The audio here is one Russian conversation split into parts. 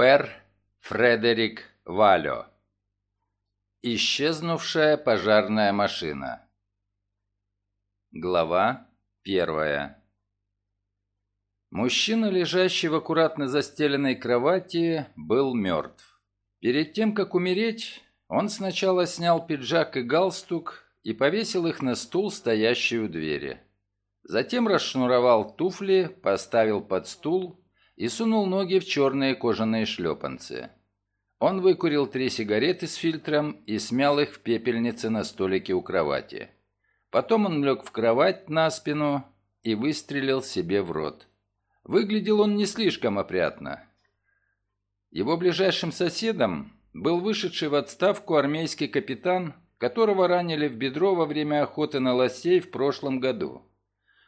Пер Фредерик Валё. Исчезнувшая пожарная машина. Глава первая. Мужчина, лежащий в аккуратно застеленной кровати, был мертв. Перед тем, как умереть, он сначала снял пиджак и галстук и повесил их на стул, стоящий у двери. Затем расшнуровал туфли, поставил под стул и сунул ноги в черные кожаные шлепанцы. Он выкурил три сигареты с фильтром и смял их в пепельнице на столике у кровати. Потом он лег в кровать на спину и выстрелил себе в рот. Выглядел он не слишком опрятно. Его ближайшим соседом был вышедший в отставку армейский капитан, которого ранили в бедро во время охоты на лосей в прошлом году.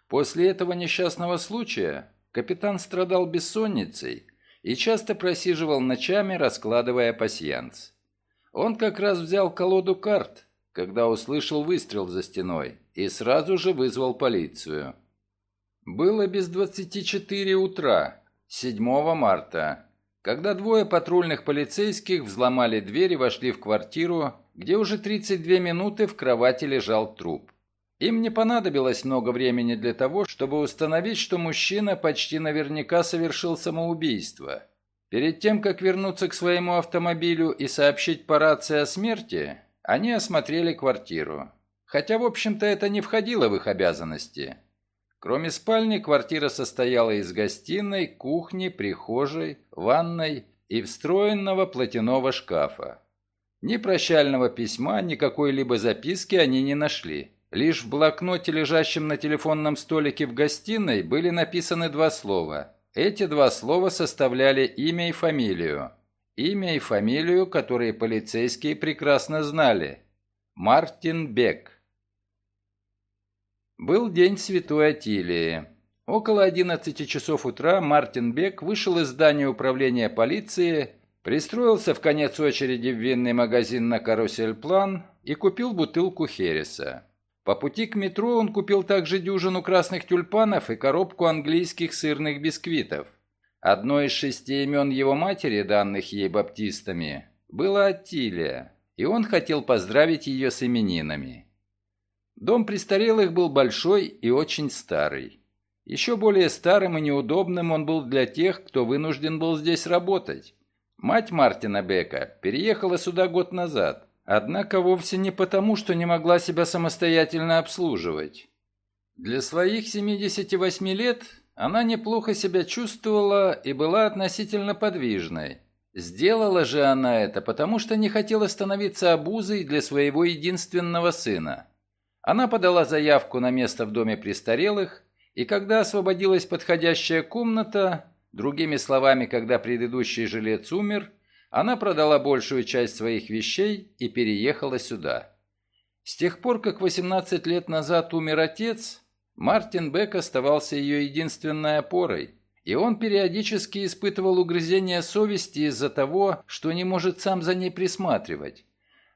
После этого несчастного случая Капитан страдал бессонницей и часто просиживал ночами, раскладывая пасьянс. Он как раз взял колоду карт, когда услышал выстрел за стеной, и сразу же вызвал полицию. Было без 24 утра, 7 марта, когда двое патрульных полицейских взломали дверь и вошли в квартиру, где уже 32 минуты в кровати лежал труп. Им не понадобилось много времени для того, чтобы установить, что мужчина почти наверняка совершил самоубийство. Перед тем, как вернуться к своему автомобилю и сообщить по рации о смерти, они осмотрели квартиру. Хотя, в общем-то, это не входило в их обязанности. Кроме спальни, квартира состояла из гостиной, кухни, прихожей, ванной и встроенного платяного шкафа. Ни прощального письма, ни какой-либо записки они не нашли. Лишь в блокноте, лежащем на телефонном столике в гостиной, были написаны два слова. Эти два слова составляли имя и фамилию. Имя и фамилию, которые полицейские прекрасно знали. Мартин Бек. Был день Святой Атилии. Около 11 часов утра Мартин Бек вышел из здания управления полиции, пристроился в конец очереди в винный магазин на Карусель План и купил бутылку Хереса. По пути к метро он купил также дюжину красных тюльпанов и коробку английских сырных бисквитов. Одно из шести имен его матери, данных ей баптистами, было Аттилия, и он хотел поздравить ее с именинами. Дом престарелых был большой и очень старый. Еще более старым и неудобным он был для тех, кто вынужден был здесь работать. Мать Мартина Бека переехала сюда год назад – Однако вовсе не потому, что не могла себя самостоятельно обслуживать. Для своих 78 лет она неплохо себя чувствовала и была относительно подвижной. Сделала же она это, потому что не хотела становиться обузой для своего единственного сына. Она подала заявку на место в доме престарелых, и когда освободилась подходящая комната, другими словами, когда предыдущий жилец умер, она продала большую часть своих вещей и переехала сюда. С тех пор, как 18 лет назад умер отец, Мартин Бек оставался ее единственной опорой, и он периодически испытывал угрызение совести из-за того, что не может сам за ней присматривать.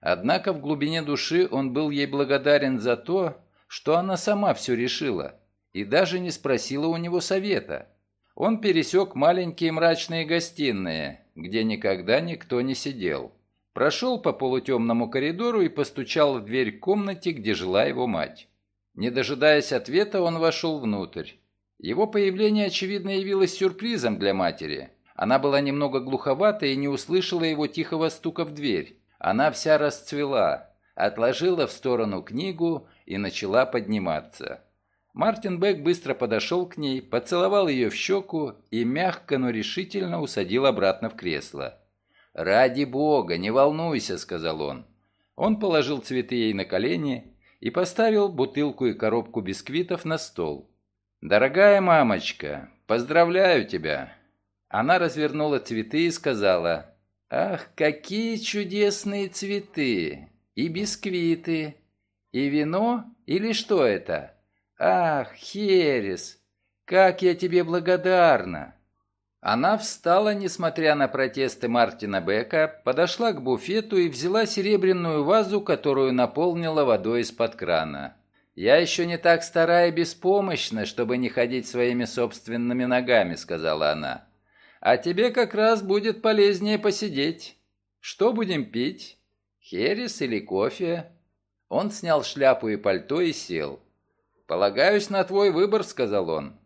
Однако в глубине души он был ей благодарен за то, что она сама все решила, и даже не спросила у него совета. Он пересек маленькие мрачные гостиные, где никогда никто не сидел. Прошел по полутемному коридору и постучал в дверь комнате, где жила его мать. Не дожидаясь ответа, он вошел внутрь. Его появление, очевидно, явилось сюрпризом для матери. Она была немного глуховата и не услышала его тихого стука в дверь. Она вся расцвела, отложила в сторону книгу и начала подниматься. Мартин Бек быстро подошел к ней, поцеловал ее в щеку и мягко, но решительно усадил обратно в кресло. «Ради бога, не волнуйся», — сказал он. Он положил цветы ей на колени и поставил бутылку и коробку бисквитов на стол. «Дорогая мамочка, поздравляю тебя!» Она развернула цветы и сказала, «Ах, какие чудесные цветы! И бисквиты! И вино? Или что это?» «Ах, Херес, как я тебе благодарна!» Она встала, несмотря на протесты Мартина Бека, подошла к буфету и взяла серебряную вазу, которую наполнила водой из-под крана. «Я еще не так стара и беспомощна, чтобы не ходить своими собственными ногами», — сказала она. А тебе как раз будет полезнее посидеть. Что будем пить? Херес или кофе?» Он снял шляпу и пальто и сел. «Полагаюсь на твой выбор», — сказал он.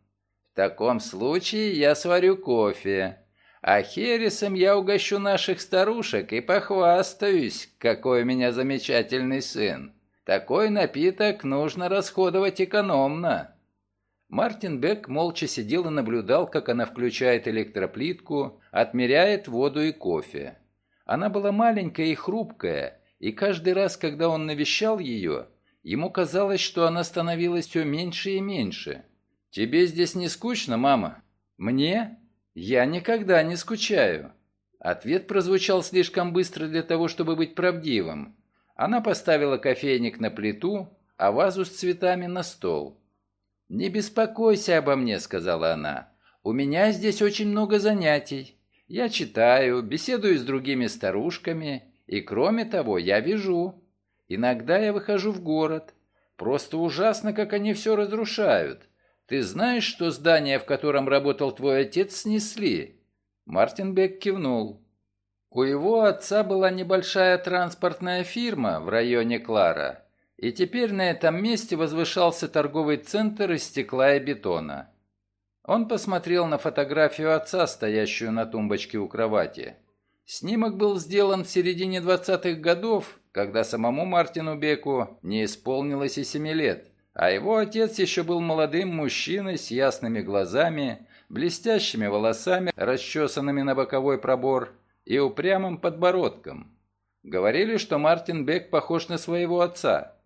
«В таком случае я сварю кофе, а хересом я угощу наших старушек и похвастаюсь, какой у меня замечательный сын. Такой напиток нужно расходовать экономно». Мартин Бек молча сидел и наблюдал, как она включает электроплитку, отмеряет воду и кофе. Она была маленькая и хрупкая, и каждый раз, когда он навещал ее, ему казалось, что она становилась все меньше и меньше. «Тебе здесь не скучно, мама?» «Мне? Я никогда не скучаю». Ответ прозвучал слишком быстро для того, чтобы быть правдивым. Она поставила кофейник на плиту, а вазу с цветами на стол. «Не беспокойся обо мне», — сказала она. «У меня здесь очень много занятий. Я читаю, беседую с другими старушками, и кроме того, я вижу. Иногда я выхожу в город. Просто ужасно, как они все разрушают. Ты знаешь, что здание, в котором работал твой отец, снесли?» Мартин Бек кивнул. У его отца была небольшая транспортная фирма в районе Клара, и теперь на этом месте возвышался торговый центр из стекла и бетона. Он посмотрел на фотографию отца, стоящую на тумбочке у кровати. Снимок был сделан в середине 20-х годов, когда самому Мартину Беку не исполнилось и семи лет, а его отец еще был молодым мужчиной с ясными глазами, блестящими волосами, расчесанными на боковой пробор, и упрямым подбородком. Говорили, что Мартин Бек похож на своего отца.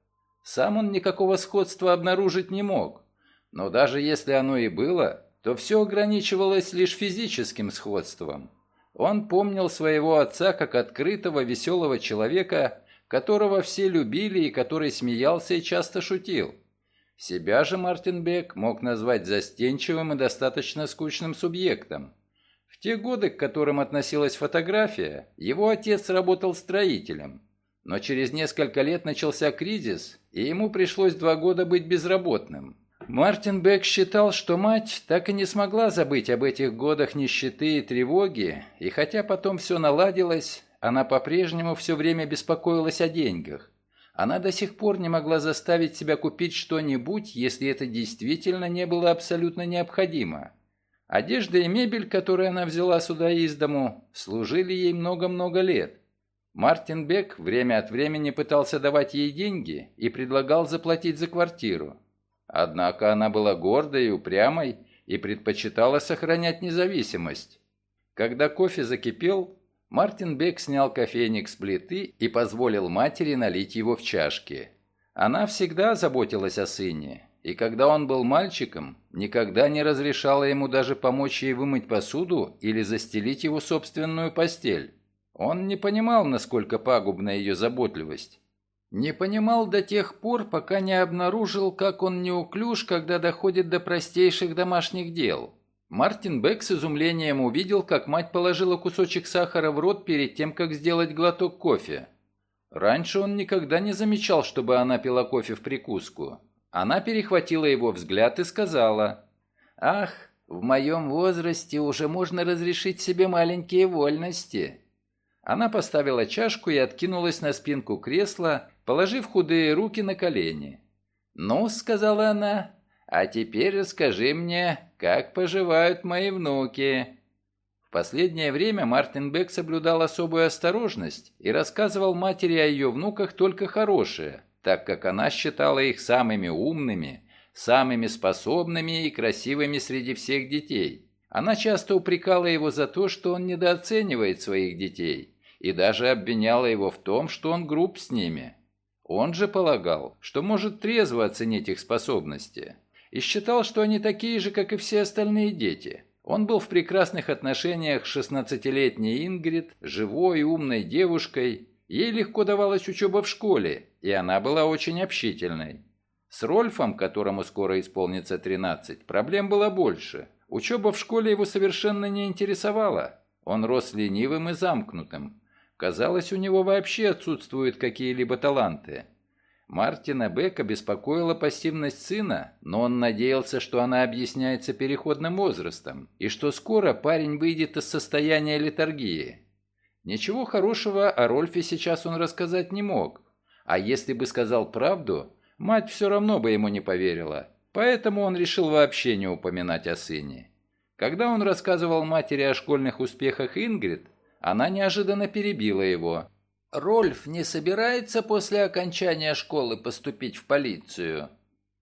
Сам он никакого сходства обнаружить не мог, но даже если оно и было, то все ограничивалось лишь физическим сходством. Он помнил своего отца как открытого, веселого человека, которого все любили и который смеялся и часто шутил. Себя же Мартин Бек мог назвать застенчивым и достаточно скучным субъектом. В те годы, к которым относилась фотография, его отец работал строителем. Но через несколько лет начался кризис, и ему пришлось два года быть безработным. Мартин Бек считал, что мать так и не смогла забыть об этих годах нищеты и тревоги, и хотя потом все наладилось, она по-прежнему все время беспокоилась о деньгах. Она до сих пор не могла заставить себя купить что-нибудь, если это действительно не было абсолютно необходимо. Одежда и мебель, которые она взяла сюда из дому, служили ей много-много лет. Мартин Бек время от времени пытался давать ей деньги и предлагал заплатить за квартиру. Однако она была гордой и упрямой и предпочитала сохранять независимость. Когда кофе закипел, Мартин Бек снял кофейник с плиты и позволил матери налить его в чашки. Она всегда заботилась о сыне, и когда он был мальчиком, никогда не разрешала ему даже помочь ей вымыть посуду или застелить его собственную постель. Он не понимал, насколько пагубна ее заботливость. Не понимал до тех пор, пока не обнаружил, как он неуклюж, когда доходит до простейших домашних дел. Мартин Бек с изумлением увидел, как мать положила кусочек сахара в рот перед тем, как сделать глоток кофе. Раньше он никогда не замечал, чтобы она пила кофе в прикуску. Она перехватила его взгляд и сказала, «Ах, в моем возрасте уже можно разрешить себе маленькие вольности». Она поставила чашку и откинулась на спинку кресла, положив худые руки на колени. «Ну», — сказала она, — «а теперь расскажи мне, как поживают мои внуки». В последнее время Мартин Бек соблюдал особую осторожность и рассказывал матери о ее внуках только хорошее, так как она считала их самыми умными, самыми способными и красивыми среди всех детей. Она часто упрекала его за то, что он недооценивает своих детей, и даже обвиняла его в том, что он груб с ними. Он же полагал, что может трезво оценить их способности, и считал, что они такие же, как и все остальные дети. Он был в прекрасных отношениях с 16-летней Ингрид, живой и умной девушкой. Ей легко давалась учеба в школе, и она была очень общительной. С Рольфом, которому скоро исполнится 13, проблем было больше. Учеба в школе его совершенно не интересовала. Он рос ленивым и замкнутым. Казалось, у него вообще отсутствуют какие-либо таланты. Мартина Бека беспокоила пассивность сына, но он надеялся, что она объясняется переходным возрастом, и что скоро парень выйдет из состояния летаргии. Ничего хорошего о Рольфе сейчас он рассказать не мог, а если бы сказал правду, мать все равно бы ему не поверила, поэтому он решил вообще не упоминать о сыне. Когда он рассказывал матери о школьных успехах Ингрид, она неожиданно перебила его. «Рольф не собирается после окончания школы поступить в полицию?»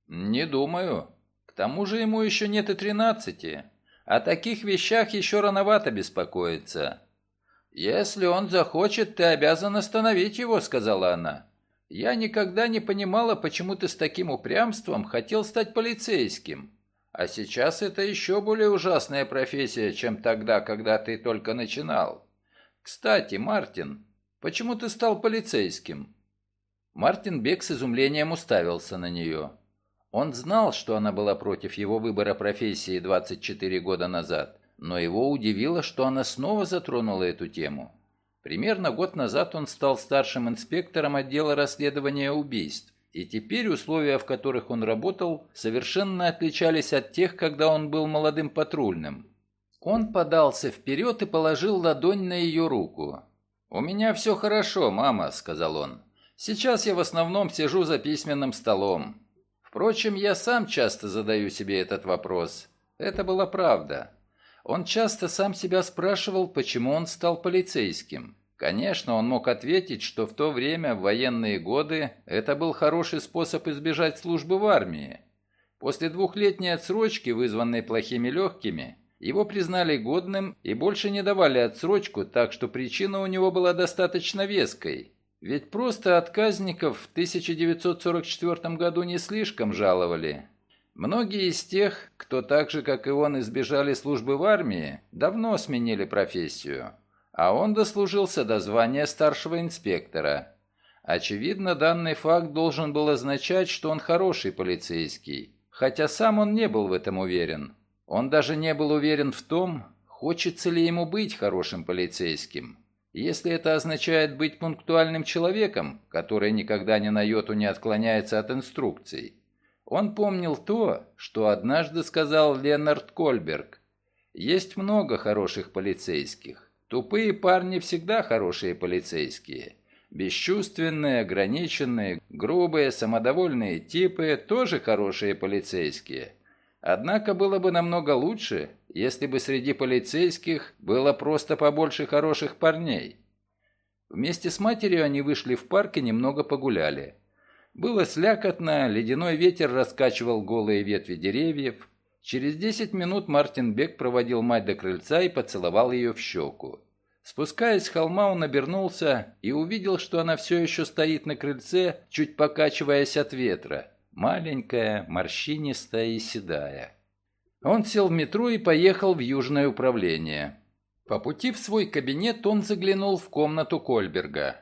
«Не думаю. К тому же ему еще нет и тринадцати. О таких вещах еще рановато беспокоиться». «Если он захочет, ты обязан остановить его», — сказала она. «Я никогда не понимала, почему ты с таким упрямством хотел стать полицейским. А сейчас это еще более ужасная профессия, чем тогда, когда ты только начинал. Кстати, Мартин, почему ты стал полицейским?» Мартин Бек с изумлением уставился на нее. Он знал, что она была против его выбора профессии 24 года назад, но его удивило, что она снова затронула эту тему. Примерно год назад он стал старшим инспектором отдела расследования убийств, и теперь условия, в которых он работал, совершенно отличались от тех, когда он был молодым патрульным. Он подался вперед и положил ладонь на ее руку. «У меня все хорошо, мама», — сказал он. «Сейчас я в основном сижу за письменным столом. Впрочем, я сам часто задаю себе этот вопрос. Это была правда. Он часто сам себя спрашивал, почему он стал полицейским. Конечно, он мог ответить, что в то время, в военные годы, это был хороший способ избежать службы в армии. После двухлетней отсрочки, вызванной плохими легкими, его признали годным и больше не давали отсрочку, так что причина у него была достаточно веской. Ведь просто отказников в 1944 году не слишком жаловали. Многие из тех, кто так же, как и он, избежали службы в армии, давно сменили профессию. А он дослужился до звания старшего инспектора. Очевидно, данный факт должен был означать, что он хороший полицейский, хотя сам он не был в этом уверен. Он даже не был уверен в том, хочется ли ему быть хорошим полицейским. Если это означает быть пунктуальным человеком, который никогда ни на йоту не отклоняется от инструкций. Он помнил то, что однажды сказал Ленард Кольберг. «Есть много хороших полицейских. Тупые парни всегда хорошие полицейские. Бесчувственные, ограниченные, грубые, самодовольные типы тоже хорошие полицейские. Однако было бы намного лучше, если бы среди полицейских было просто побольше хороших парней. Вместе с матерью они вышли в парк и немного погуляли. Было слякотно, ледяной ветер раскачивал голые ветви деревьев. Через десять минут Мартин Бек проводил мать до крыльца и поцеловал ее в щеку. Спускаясь с холма, он обернулся и увидел, что она все еще стоит на крыльце, чуть покачиваясь от ветра маленькая, морщинистая и седая. Он сел в метро и поехал в Южное управление. По пути в свой кабинет он заглянул в комнату Кольберга.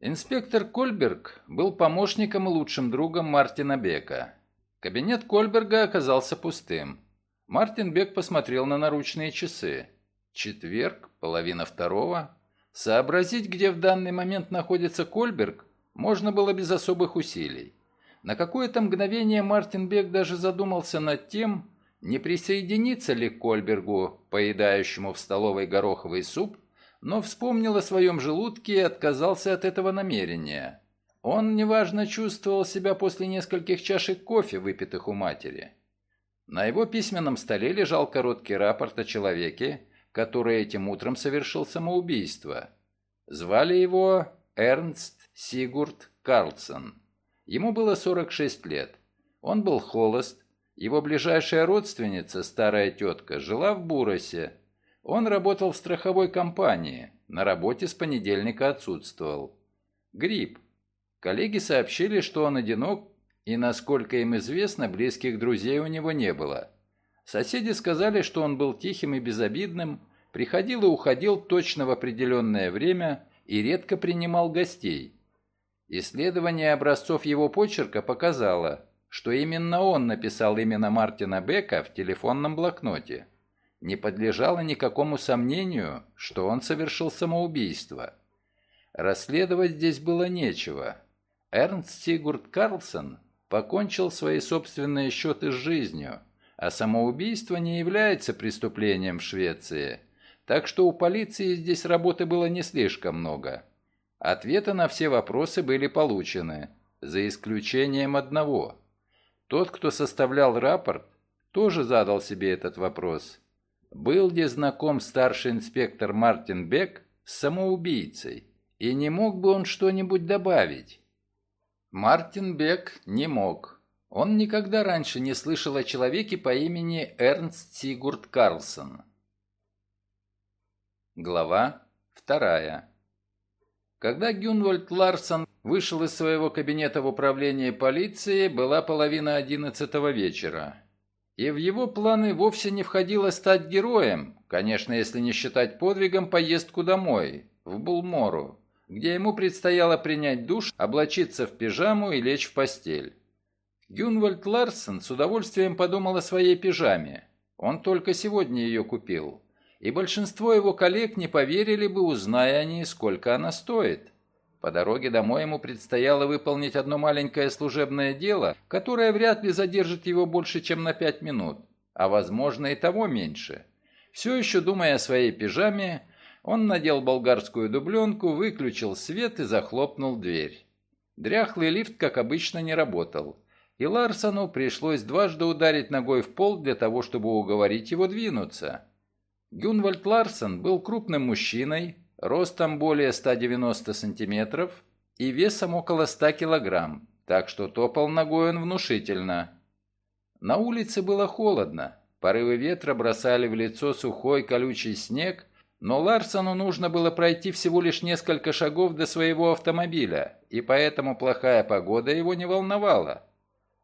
Инспектор Кольберг был помощником и лучшим другом Мартина Бека. Кабинет Кольберга оказался пустым. Мартин Бек посмотрел на наручные часы. Четверг, половина второго. Сообразить, где в данный момент находится Кольберг, можно было без особых усилий. На какое-то мгновение Мартин Бек даже задумался над тем, не присоединиться ли к Кольбергу, поедающему в столовой гороховый суп, но вспомнил о своем желудке и отказался от этого намерения. Он неважно чувствовал себя после нескольких чашек кофе, выпитых у матери. На его письменном столе лежал короткий рапорт о человеке, который этим утром совершил самоубийство. Звали его Эрнст Сигурд Карлсон. Ему было 46 лет. Он был холост. Его ближайшая родственница, старая тетка, жила в Буросе. Он работал в страховой компании. На работе с понедельника отсутствовал. Грипп. Коллеги сообщили, что он одинок, и, насколько им известно, близких друзей у него не было. Соседи сказали, что он был тихим и безобидным, приходил и уходил точно в определенное время и редко принимал гостей. Исследование образцов его почерка показало, что именно он написал именно Мартина Бека в телефонном блокноте. Не подлежало никакому сомнению, что он совершил самоубийство. Расследовать здесь было нечего. Эрнст Сигурд Карлсон покончил свои собственные счеты с жизнью, а самоубийство не является преступлением в Швеции, так что у полиции здесь работы было не слишком много. Ответы на все вопросы были получены, за исключением одного. Тот, кто составлял рапорт, тоже задал себе этот вопрос. Был ли знаком старший инспектор Мартин Бек с самоубийцей, и не мог бы он что-нибудь добавить? Мартин Бек не мог. Он никогда раньше не слышал о человеке по имени Эрнст Сигурд Карлсон. Глава вторая. Когда Гюнвальд Ларсон вышел из своего кабинета в управлении полиции, была половина одиннадцатого вечера. И в его планы вовсе не входило стать героем, конечно, если не считать подвигом поездку домой, в Булмору, где ему предстояло принять душ, облачиться в пижаму и лечь в постель. Гюнвальд Ларсен с удовольствием подумал о своей пижаме. Он только сегодня ее купил. И большинство его коллег не поверили бы, узная они, сколько она стоит. По дороге домой ему предстояло выполнить одно маленькое служебное дело, которое вряд ли задержит его больше, чем на пять минут, а возможно и того меньше. Все еще думая о своей пижаме, он надел болгарскую дубленку, выключил свет и захлопнул дверь. Дряхлый лифт, как обычно, не работал, и Ларсону пришлось дважды ударить ногой в пол для того, чтобы уговорить его двинуться. Гюнвальд Ларсон был крупным мужчиной, ростом более 190 сантиметров и весом около 100 килограмм, так что топал ногой он внушительно. На улице было холодно, порывы ветра бросали в лицо сухой колючий снег, но Ларсону нужно было пройти всего лишь несколько шагов до своего автомобиля, и поэтому плохая погода его не волновала.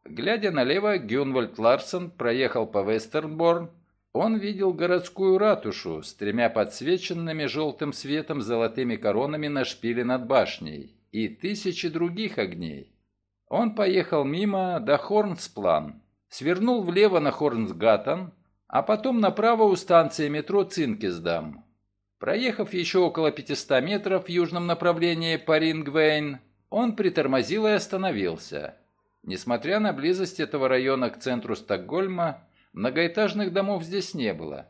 Глядя налево, Гюнвальд Ларсон проехал по Вестернборн, он видел городскую ратушу с тремя подсвеченными желтым светом золотыми коронами на шпиле над башней и тысячи других огней. Он поехал мимо до Хорнсплан, свернул влево на Хорнсгаттен, а потом направо у станции метро Цинкисдам. Проехав еще около 500 метров в южном направлении по Рингвейн, он притормозил и остановился. Несмотря на близость этого района к центру Стокгольма, Многоэтажных домов здесь не было.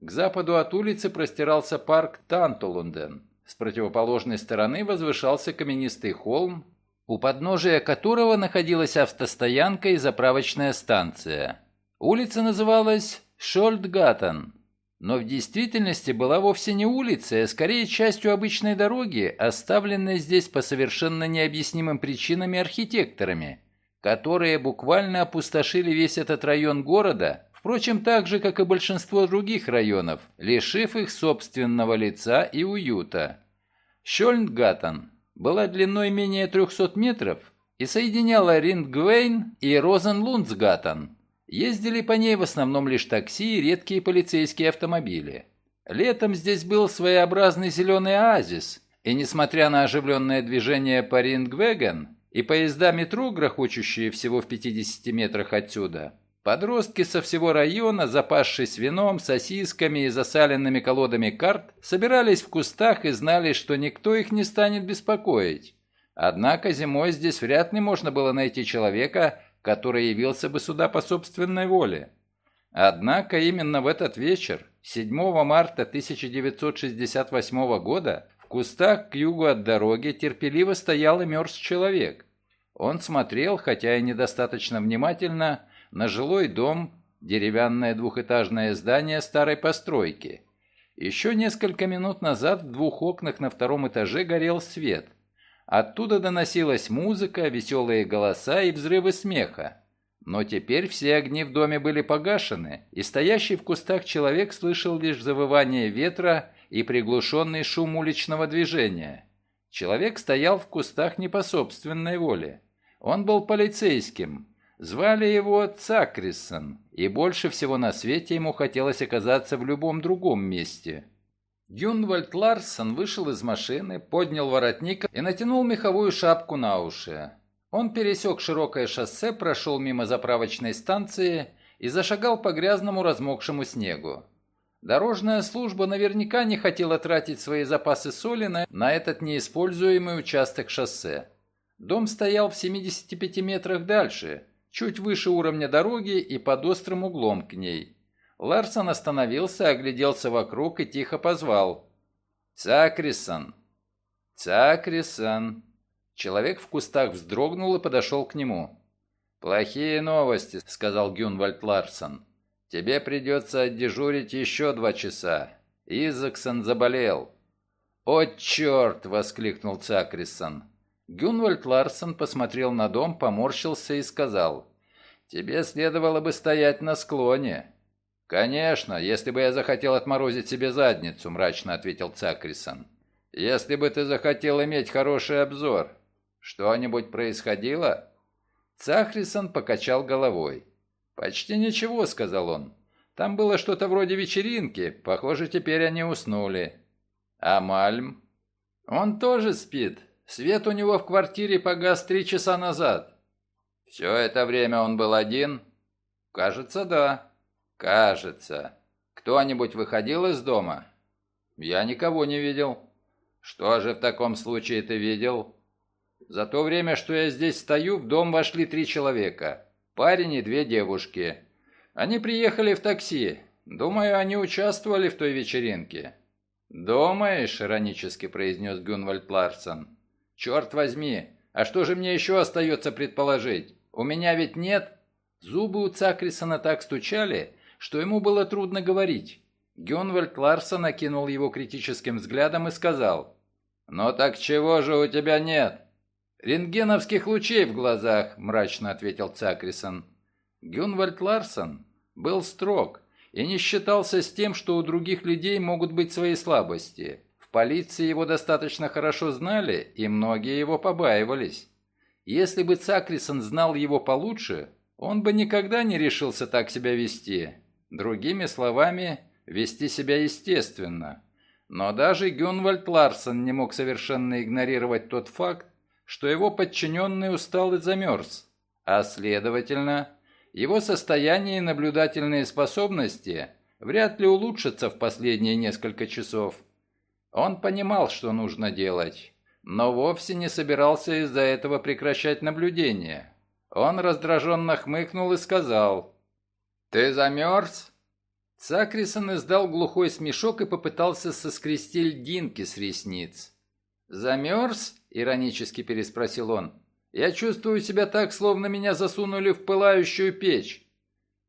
К западу от улицы простирался парк Тантулунден. С противоположной стороны возвышался каменистый холм, у подножия которого находилась автостоянка и заправочная станция. Улица называлась Шольдгаттен, но в действительности была вовсе не улицей, а скорее частью обычной дороги, оставленной здесь по совершенно необъяснимым причинам архитекторами – которые буквально опустошили весь этот район города, впрочем, так же, как и большинство других районов, лишив их собственного лица и уюта. Щольнгаттен была длиной менее 300 метров и соединяла Рингвейн и Розенлундсгаттен. Ездили по ней в основном лишь такси и редкие полицейские автомобили. Летом здесь был своеобразный зеленый оазис, и несмотря на оживленное движение по Рингвеген, и поезда метро, грохочущие всего в 50 метрах отсюда. Подростки со всего района, запасшись вином, сосисками и засаленными колодами карт, собирались в кустах и знали, что никто их не станет беспокоить. Однако зимой здесь вряд ли можно было найти человека, который явился бы сюда по собственной воле. Однако именно в этот вечер, 7 марта 1968 года, кустах к югу от дороги терпеливо стоял и мерз человек. Он смотрел, хотя и недостаточно внимательно, на жилой дом, деревянное двухэтажное здание старой постройки. Еще несколько минут назад в двух окнах на втором этаже горел свет. Оттуда доносилась музыка, веселые голоса и взрывы смеха. Но теперь все огни в доме были погашены, и стоящий в кустах человек слышал лишь завывание ветра и приглушенный шум уличного движения. Человек стоял в кустах не по собственной воле. Он был полицейским. Звали его Цакрисон, и больше всего на свете ему хотелось оказаться в любом другом месте. Гюнвальд Ларсон вышел из машины, поднял воротник и натянул меховую шапку на уши. Он пересек широкое шоссе, прошел мимо заправочной станции и зашагал по грязному размокшему снегу. Дорожная служба наверняка не хотела тратить свои запасы соли на, на этот неиспользуемый участок шоссе. Дом стоял в 75 метрах дальше, чуть выше уровня дороги и под острым углом к ней. Ларсон остановился, огляделся вокруг и тихо позвал. «Цакрисон! Цакрисон!» Человек в кустах вздрогнул и подошел к нему. «Плохие новости», — сказал Гюнвальд Ларсон. «Тебе придется отдежурить еще два часа. Изаксон заболел». «О, черт!» — воскликнул Цакрисон. Гюнвальд Ларсон посмотрел на дом, поморщился и сказал. «Тебе следовало бы стоять на склоне». «Конечно, если бы я захотел отморозить себе задницу», — мрачно ответил Цакрисон. «Если бы ты захотел иметь хороший обзор. Что-нибудь происходило?» Цахрисон покачал головой. «Почти ничего», — сказал он. «Там было что-то вроде вечеринки. Похоже, теперь они уснули». «А Мальм?» «Он тоже спит. Свет у него в квартире погас три часа назад». «Все это время он был один?» «Кажется, да». «Кажется. Кто-нибудь выходил из дома?» «Я никого не видел». «Что же в таком случае ты видел?» «За то время, что я здесь стою, в дом вошли три человека. Парень и две девушки. Они приехали в такси. Думаю, они участвовали в той вечеринке». «Думаешь?» — иронически произнес Гюнвальд Ларсон. «Черт возьми, а что же мне еще остается предположить? У меня ведь нет...» Зубы у Цакрисона так стучали, что ему было трудно говорить. Гюнвальд Ларсон окинул его критическим взглядом и сказал, «Ну так чего же у тебя нет?» «Рентгеновских лучей в глазах», — мрачно ответил Цакрисон. Гюнвальд Ларсон был строг и не считался с тем, что у других людей могут быть свои слабости. В полиции его достаточно хорошо знали, и многие его побаивались. Если бы Цакрисон знал его получше, он бы никогда не решился так себя вести. Другими словами, вести себя естественно. Но даже Гюнвальд Ларсон не мог совершенно игнорировать тот факт, что его подчиненный устал и замерз, а следовательно, его состояние и наблюдательные способности вряд ли улучшатся в последние несколько часов. Он понимал, что нужно делать, но вовсе не собирался из-за этого прекращать наблюдение. Он раздраженно хмыкнул и сказал «Ты замерз?» Сакрисон издал глухой смешок и попытался соскрести льдинки с ресниц. «Замерз?» — иронически переспросил он. «Я чувствую себя так, словно меня засунули в пылающую печь».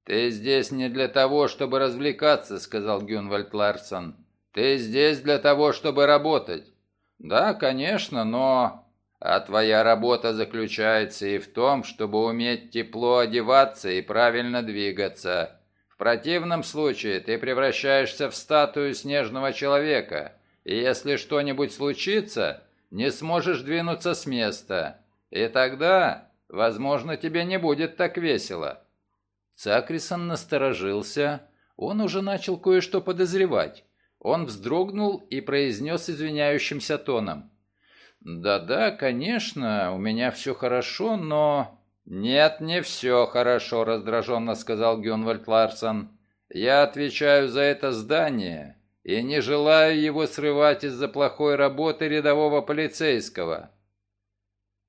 «Ты здесь не для того, чтобы развлекаться», — сказал Гюнвальд Ларсон. «Ты здесь для того, чтобы работать». «Да, конечно, но...» А твоя работа заключается и в том, чтобы уметь тепло одеваться и правильно двигаться. В противном случае ты превращаешься в статую снежного человека, и если что-нибудь случится, не сможешь двинуться с места. И тогда, возможно, тебе не будет так весело». Цакрисон насторожился. Он уже начал кое-что подозревать. Он вздрогнул и произнес извиняющимся тоном. «Да-да, конечно, у меня все хорошо, но...» «Нет, не все хорошо», — раздраженно сказал Гюнвальд Ларсон. «Я отвечаю за это здание и не желаю его срывать из-за плохой работы рядового полицейского».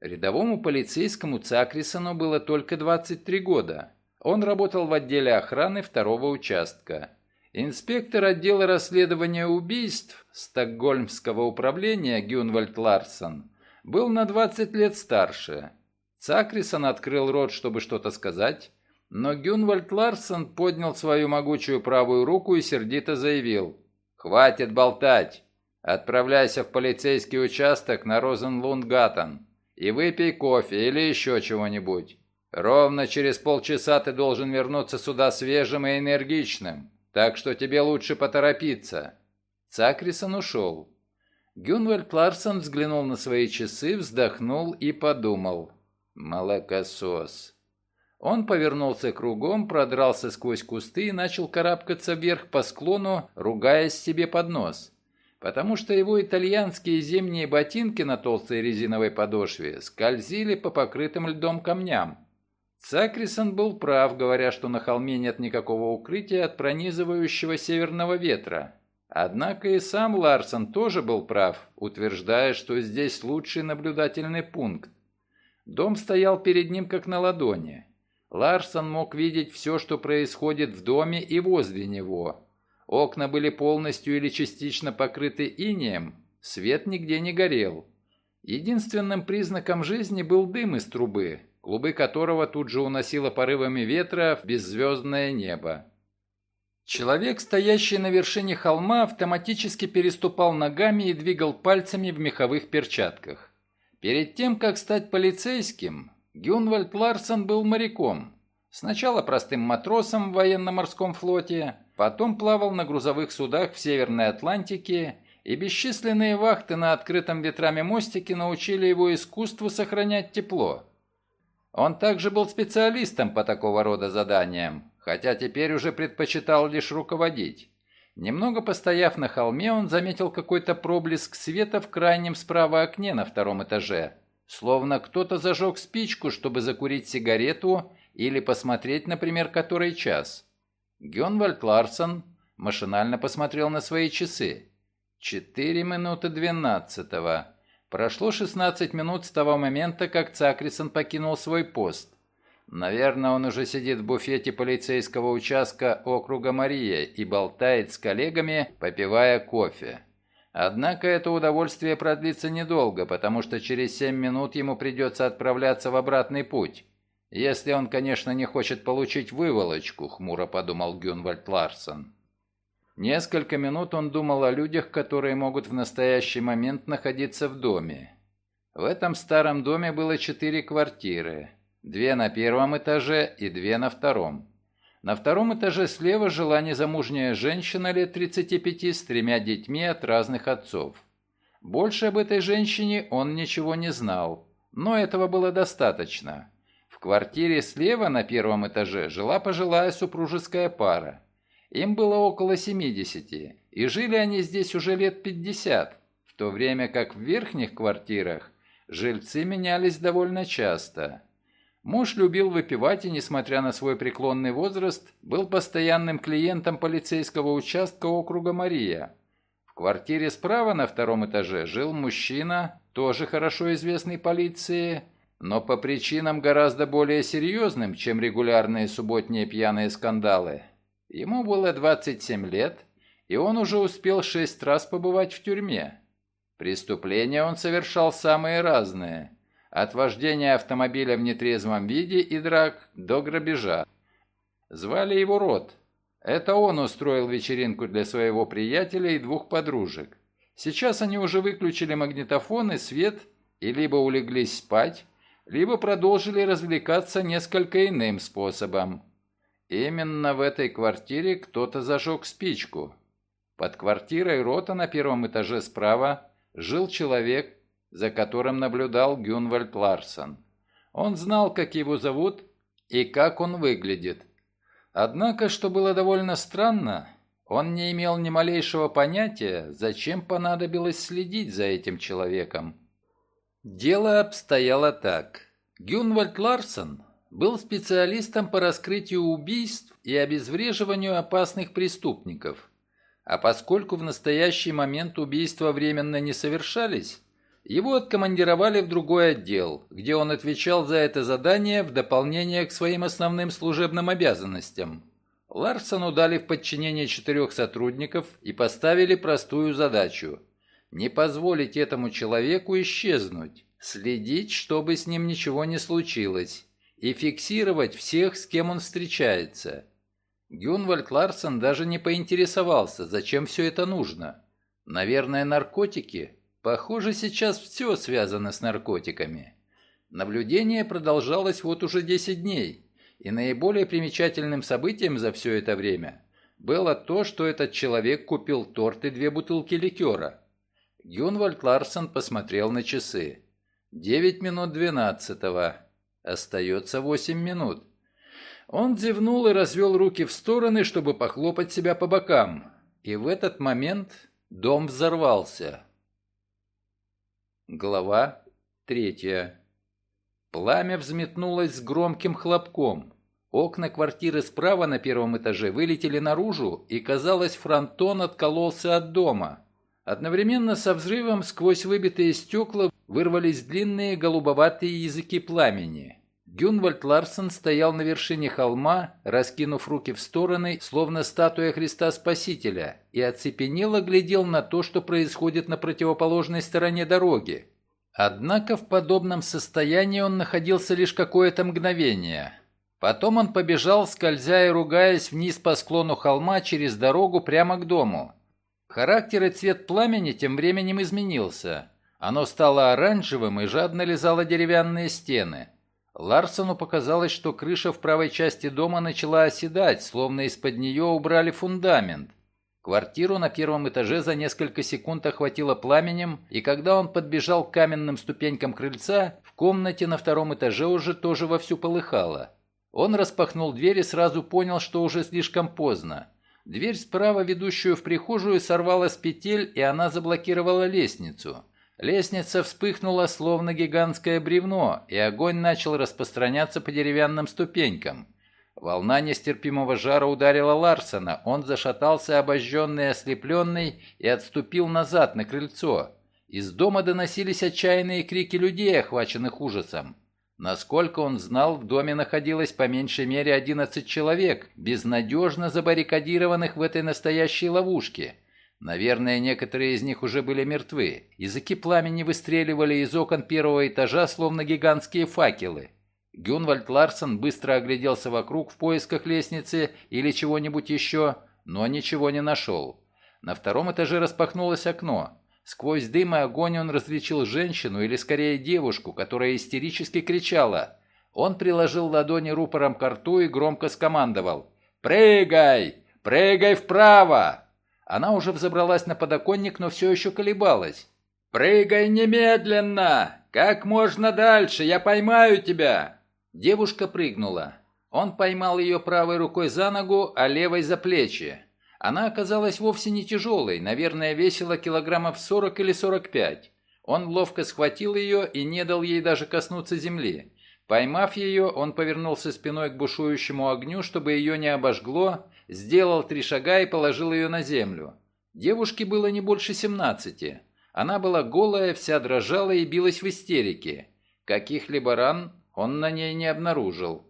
Рядовому полицейскому Цакрисону было только 23 года. Он работал в отделе охраны второго участка. Инспектор отдела расследования убийств Стокгольмского управления Гюнвальд Ларсон был на 20 лет старше. Цакрисон открыл рот, чтобы что-то сказать, но Гюнвальд Ларсон поднял свою могучую правую руку и сердито заявил «Хватит болтать! Отправляйся в полицейский участок на Розенлундгаттен и выпей кофе или еще чего-нибудь. Ровно через полчаса ты должен вернуться сюда свежим и энергичным. Так что тебе лучше поторопиться». Цакрисон ушел. Гюнвальд Ларсон взглянул на свои часы, вздохнул и подумал. «Молокосос». Он повернулся кругом, продрался сквозь кусты и начал карабкаться вверх по склону, ругаясь себе под нос. Потому что его итальянские зимние ботинки на толстой резиновой подошве скользили по покрытым льдом камням. Сакрисон был прав, говоря, что на холме нет никакого укрытия от пронизывающего северного ветра. Однако и сам Ларсон тоже был прав, утверждая, что здесь лучший наблюдательный пункт. Дом стоял перед ним как на ладони. Ларсон мог видеть все, что происходит в доме и возле него. Окна были полностью или частично покрыты инеем, свет нигде не горел. Единственным признаком жизни был дым из трубы, клубы которого тут же уносило порывами ветра в беззвездное небо. Человек, стоящий на вершине холма, автоматически переступал ногами и двигал пальцами в меховых перчатках. Перед тем, как стать полицейским, Гюнвальд Ларсон был моряком. Сначала простым матросом в военно-морском флоте, потом плавал на грузовых судах в Северной Атлантике, и бесчисленные вахты на открытом ветрами мостике научили его искусству сохранять тепло. Он также был специалистом по такого рода заданиям, хотя теперь уже предпочитал лишь руководить. Немного постояв на холме, он заметил какой-то проблеск света в крайнем справа окне на втором этаже. Словно кто-то зажег спичку, чтобы закурить сигарету или посмотреть, например, который час. Генвальд Ларсон машинально посмотрел на свои часы. Четыре минуты двенадцатого. Прошло шестнадцать минут с того момента, как Цакрисон покинул свой пост. Наверное, он уже сидит в буфете полицейского участка округа Мария и болтает с коллегами, попивая кофе. Однако это удовольствие продлится недолго, потому что через семь минут ему придется отправляться в обратный путь. Если он, конечно, не хочет получить выволочку, хмуро подумал Гюнвальд Ларсон. Несколько минут он думал о людях, которые могут в настоящий момент находиться в доме. В этом старом доме было четыре квартиры. Две на первом этаже и две на втором. На втором этаже слева жила незамужняя женщина лет 35 с тремя детьми от разных отцов. Больше об этой женщине он ничего не знал, но этого было достаточно. В квартире слева на первом этаже жила пожилая супружеская пара. Им было около 70, и жили они здесь уже лет 50, в то время как в верхних квартирах жильцы менялись довольно часто – Муж любил выпивать и, несмотря на свой преклонный возраст, был постоянным клиентом полицейского участка округа Мария. В квартире справа на втором этаже жил мужчина, тоже хорошо известный полиции, но по причинам гораздо более серьезным, чем регулярные субботние пьяные скандалы. Ему было 27 лет, и он уже успел шесть раз побывать в тюрьме. Преступления он совершал самые разные – от вождения автомобиля в нетрезвом виде и драк до грабежа. Звали его Рот. Это он устроил вечеринку для своего приятеля и двух подружек. Сейчас они уже выключили магнитофон и свет и либо улеглись спать, либо продолжили развлекаться несколько иным способом. Именно в этой квартире кто-то зажег спичку. Под квартирой Рота на первом этаже справа жил человек, за которым наблюдал Гюнвальд Ларсон. Он знал, как его зовут и как он выглядит. Однако, что было довольно странно, он не имел ни малейшего понятия, зачем понадобилось следить за этим человеком. Дело обстояло так. Гюнвальд Ларсон был специалистом по раскрытию убийств и обезвреживанию опасных преступников. А поскольку в настоящий момент убийства временно не совершались, его откомандировали в другой отдел, где он отвечал за это задание в дополнение к своим основным служебным обязанностям. Ларсону дали в подчинение четырех сотрудников и поставили простую задачу – не позволить этому человеку исчезнуть, следить, чтобы с ним ничего не случилось, и фиксировать всех, с кем он встречается. Гюнвальд Ларсон даже не поинтересовался, зачем все это нужно. Наверное, наркотики – Похоже, сейчас все связано с наркотиками. Наблюдение продолжалось вот уже 10 дней, и наиболее примечательным событием за все это время было то, что этот человек купил торт и две бутылки ликера. Гюнвальд Ларсон посмотрел на часы. 9 минут 12 -го. Остается 8 минут. Он зевнул и развел руки в стороны, чтобы похлопать себя по бокам. И в этот момент дом взорвался. Глава третья. Пламя взметнулось с громким хлопком. Окна квартиры справа на первом этаже вылетели наружу, и, казалось, фронтон откололся от дома. Одновременно со взрывом сквозь выбитые стекла вырвались длинные голубоватые языки пламени. Гюнвальд Ларсен стоял на вершине холма, раскинув руки в стороны, словно статуя Христа Спасителя, и оцепенело глядел на то, что происходит на противоположной стороне дороги. Однако в подобном состоянии он находился лишь какое-то мгновение. Потом он побежал, скользя и ругаясь вниз по склону холма через дорогу прямо к дому. Характер и цвет пламени тем временем изменился. Оно стало оранжевым и жадно лизало деревянные стены. Ларсону показалось, что крыша в правой части дома начала оседать, словно из-под нее убрали фундамент. Квартиру на первом этаже за несколько секунд охватило пламенем, и когда он подбежал к каменным ступенькам крыльца, в комнате на втором этаже уже тоже вовсю полыхало. Он распахнул дверь и сразу понял, что уже слишком поздно. Дверь справа, ведущую в прихожую, сорвала с петель, и она заблокировала лестницу. Лестница вспыхнула, словно гигантское бревно, и огонь начал распространяться по деревянным ступенькам. Волна нестерпимого жара ударила Ларсона, он зашатался обожженный и ослепленный и отступил назад на крыльцо. Из дома доносились отчаянные крики людей, охваченных ужасом. Насколько он знал, в доме находилось по меньшей мере 11 человек, безнадежно забаррикадированных в этой настоящей ловушке. Наверное, некоторые из них уже были мертвы. Языки пламени выстреливали из окон первого этажа, словно гигантские факелы. Гюнвальд Ларсон быстро огляделся вокруг в поисках лестницы или чего-нибудь еще, но ничего не нашел. На втором этаже распахнулось окно. Сквозь дым и огонь он различил женщину, или скорее девушку, которая истерически кричала. Он приложил ладони рупором к рту и громко скомандовал. «Прыгай! Прыгай вправо!» Она уже взобралась на подоконник, но все еще колебалась. «Прыгай немедленно! Как можно дальше! Я поймаю тебя!» Девушка прыгнула. Он поймал ее правой рукой за ногу, а левой за плечи. Она оказалась вовсе не тяжелой, наверное, весила килограммов 40 или 45. Он ловко схватил ее и не дал ей даже коснуться земли. Поймав ее, он повернулся спиной к бушующему огню, чтобы ее не обожгло, сделал три шага и положил ее на землю. Девушке было не больше 17. Она была голая, вся дрожала и билась в истерике. Каких-либо ран он на ней не обнаружил.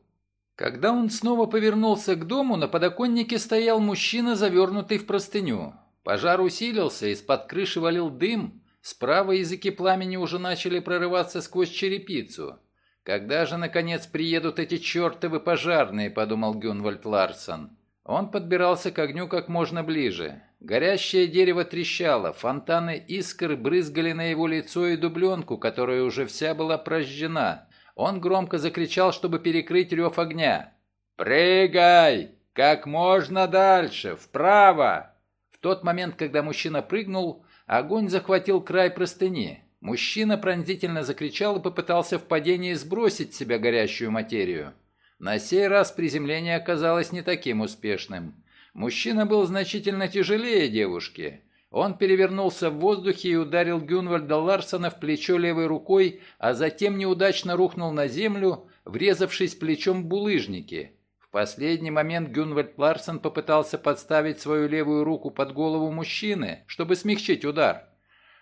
Когда он снова повернулся к дому, на подоконнике стоял мужчина, завернутый в простыню. Пожар усилился, из-под крыши валил дым, справа языки пламени уже начали прорываться сквозь черепицу. «Когда же, наконец, приедут эти чертовы пожарные?» – подумал Гюнвальд Ларсон. Он подбирался к огню как можно ближе. Горящее дерево трещало, фонтаны искр брызгали на его лицо и дубленку, которая уже вся была прожжена. Он громко закричал, чтобы перекрыть рев огня. «Прыгай! Как можно дальше! Вправо!» В тот момент, когда мужчина прыгнул, огонь захватил край простыни. Мужчина пронзительно закричал и попытался в падении сбросить с себя горящую материю. На сей раз приземление оказалось не таким успешным. Мужчина был значительно тяжелее девушки. Он перевернулся в воздухе и ударил Гюнвальда Ларсона в плечо левой рукой, а затем неудачно рухнул на землю, врезавшись плечом в булыжники. В последний момент Гюнвальд Ларсон попытался подставить свою левую руку под голову мужчины, чтобы смягчить удар.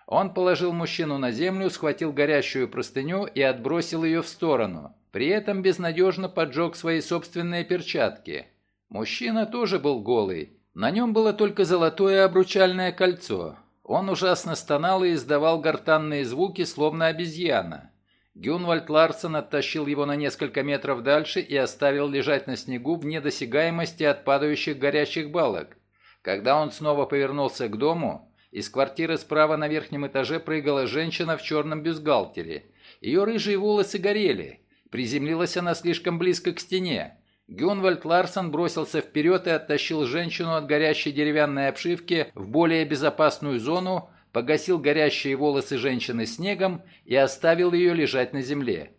Он положил мужчину на землю, схватил горящую простыню и отбросил ее в сторону. При этом безнадежно поджег свои собственные перчатки. Мужчина тоже был голый, на нем было только золотое обручальное кольцо. Он ужасно стонал и издавал гортанные звуки, словно обезьяна. Гюнвальд Ларсон оттащил его на несколько метров дальше и оставил лежать на снегу в недосягаемости от падающих горящих балок. Когда он снова повернулся к дому, из квартиры справа на верхнем этаже прыгала женщина в черном бюстгальтере. Ее рыжие волосы горели. Приземлилась она слишком близко к стене. Гюнвальд Ларсон бросился вперед и оттащил женщину от горящей деревянной обшивки в более безопасную зону, погасил горящие волосы женщины снегом и оставил ее лежать на земле.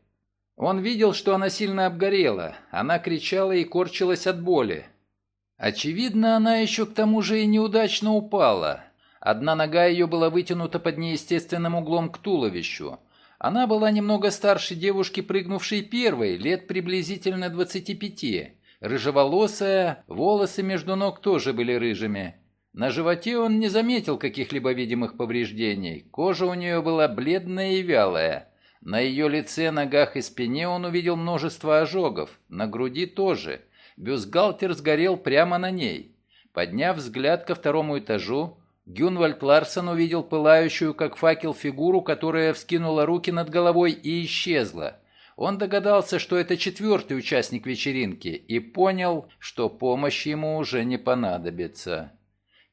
Он видел, что она сильно обгорела, она кричала и корчилась от боли. Очевидно, она еще к тому же и неудачно упала. Одна нога ее была вытянута под неестественным углом к туловищу – она была немного старше девушки, прыгнувшей первой, лет приблизительно 25. Рыжеволосая, волосы между ног тоже были рыжими. На животе он не заметил каких-либо видимых повреждений. Кожа у нее была бледная и вялая. На ее лице, ногах и спине он увидел множество ожогов. На груди тоже. Бюстгальтер сгорел прямо на ней. Подняв взгляд ко второму этажу, Гюнвальд Ларсон увидел пылающую, как факел, фигуру, которая вскинула руки над головой и исчезла. Он догадался, что это четвертый участник вечеринки, и понял, что помощь ему уже не понадобится.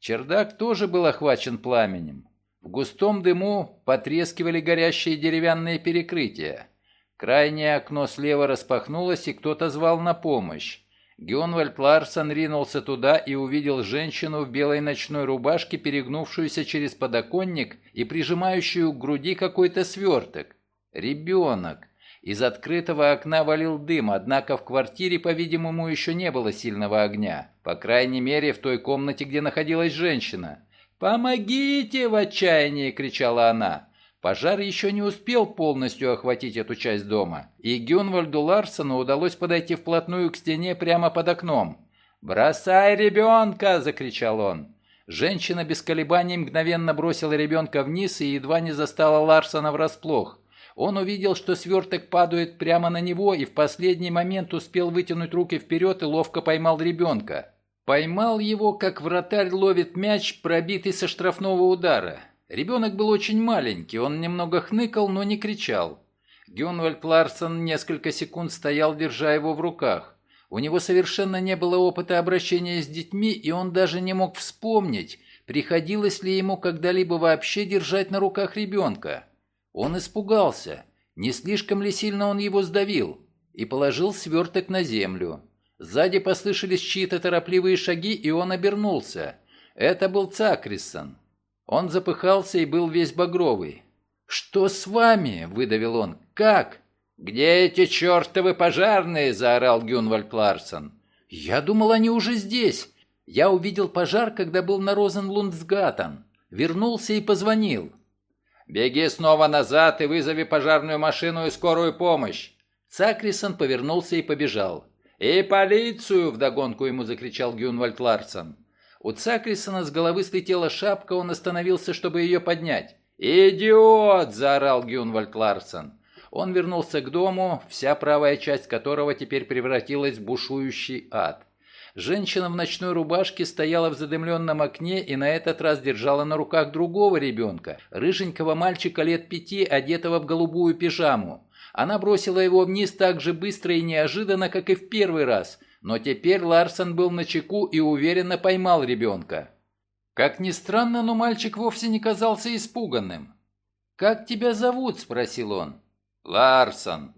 Чердак тоже был охвачен пламенем. В густом дыму потрескивали горящие деревянные перекрытия. Крайнее окно слева распахнулось, и кто-то звал на помощь. Гюнвальд Ларсон ринулся туда и увидел женщину в белой ночной рубашке, перегнувшуюся через подоконник и прижимающую к груди какой-то сверток. Ребенок. Из открытого окна валил дым, однако в квартире, по-видимому, еще не было сильного огня. По крайней мере, в той комнате, где находилась женщина. «Помогите!» – в отчаянии кричала она. Пожар еще не успел полностью охватить эту часть дома, и Гюнвальду Ларсону удалось подойти вплотную к стене прямо под окном. «Бросай ребенка!» – закричал он. Женщина без колебаний мгновенно бросила ребенка вниз и едва не застала Ларсона врасплох. Он увидел, что сверток падает прямо на него и в последний момент успел вытянуть руки вперед и ловко поймал ребенка. Поймал его, как вратарь ловит мяч, пробитый со штрафного удара. Ребенок был очень маленький, он немного хныкал, но не кричал. Гюнвальд Ларсон несколько секунд стоял, держа его в руках. У него совершенно не было опыта обращения с детьми, и он даже не мог вспомнить, приходилось ли ему когда-либо вообще держать на руках ребенка. Он испугался, не слишком ли сильно он его сдавил, и положил сверток на землю. Сзади послышались чьи-то торопливые шаги, и он обернулся. Это был Цакрисон. Он запыхался и был весь багровый. «Что с вами?» – выдавил он. «Как?» «Где эти чертовы пожарные?» – заорал Гюнвальд Ларсон. «Я думал, они уже здесь. Я увидел пожар, когда был на Розенлундсгаттен. Вернулся и позвонил». «Беги снова назад и вызови пожарную машину и скорую помощь!» Цакрисон повернулся и побежал. «И полицию!» – вдогонку ему закричал Гюнвальд Ларсон. У Цакрисона с головы слетела шапка, он остановился, чтобы ее поднять. «Идиот!» – заорал Гюнвальд Ларсон. Он вернулся к дому, вся правая часть которого теперь превратилась в бушующий ад. Женщина в ночной рубашке стояла в задымленном окне и на этот раз держала на руках другого ребенка, рыженького мальчика лет пяти, одетого в голубую пижаму. Она бросила его вниз так же быстро и неожиданно, как и в первый раз – но теперь Ларсон был на чеку и уверенно поймал ребенка. Как ни странно, но мальчик вовсе не казался испуганным. «Как тебя зовут?» – спросил он. «Ларсон».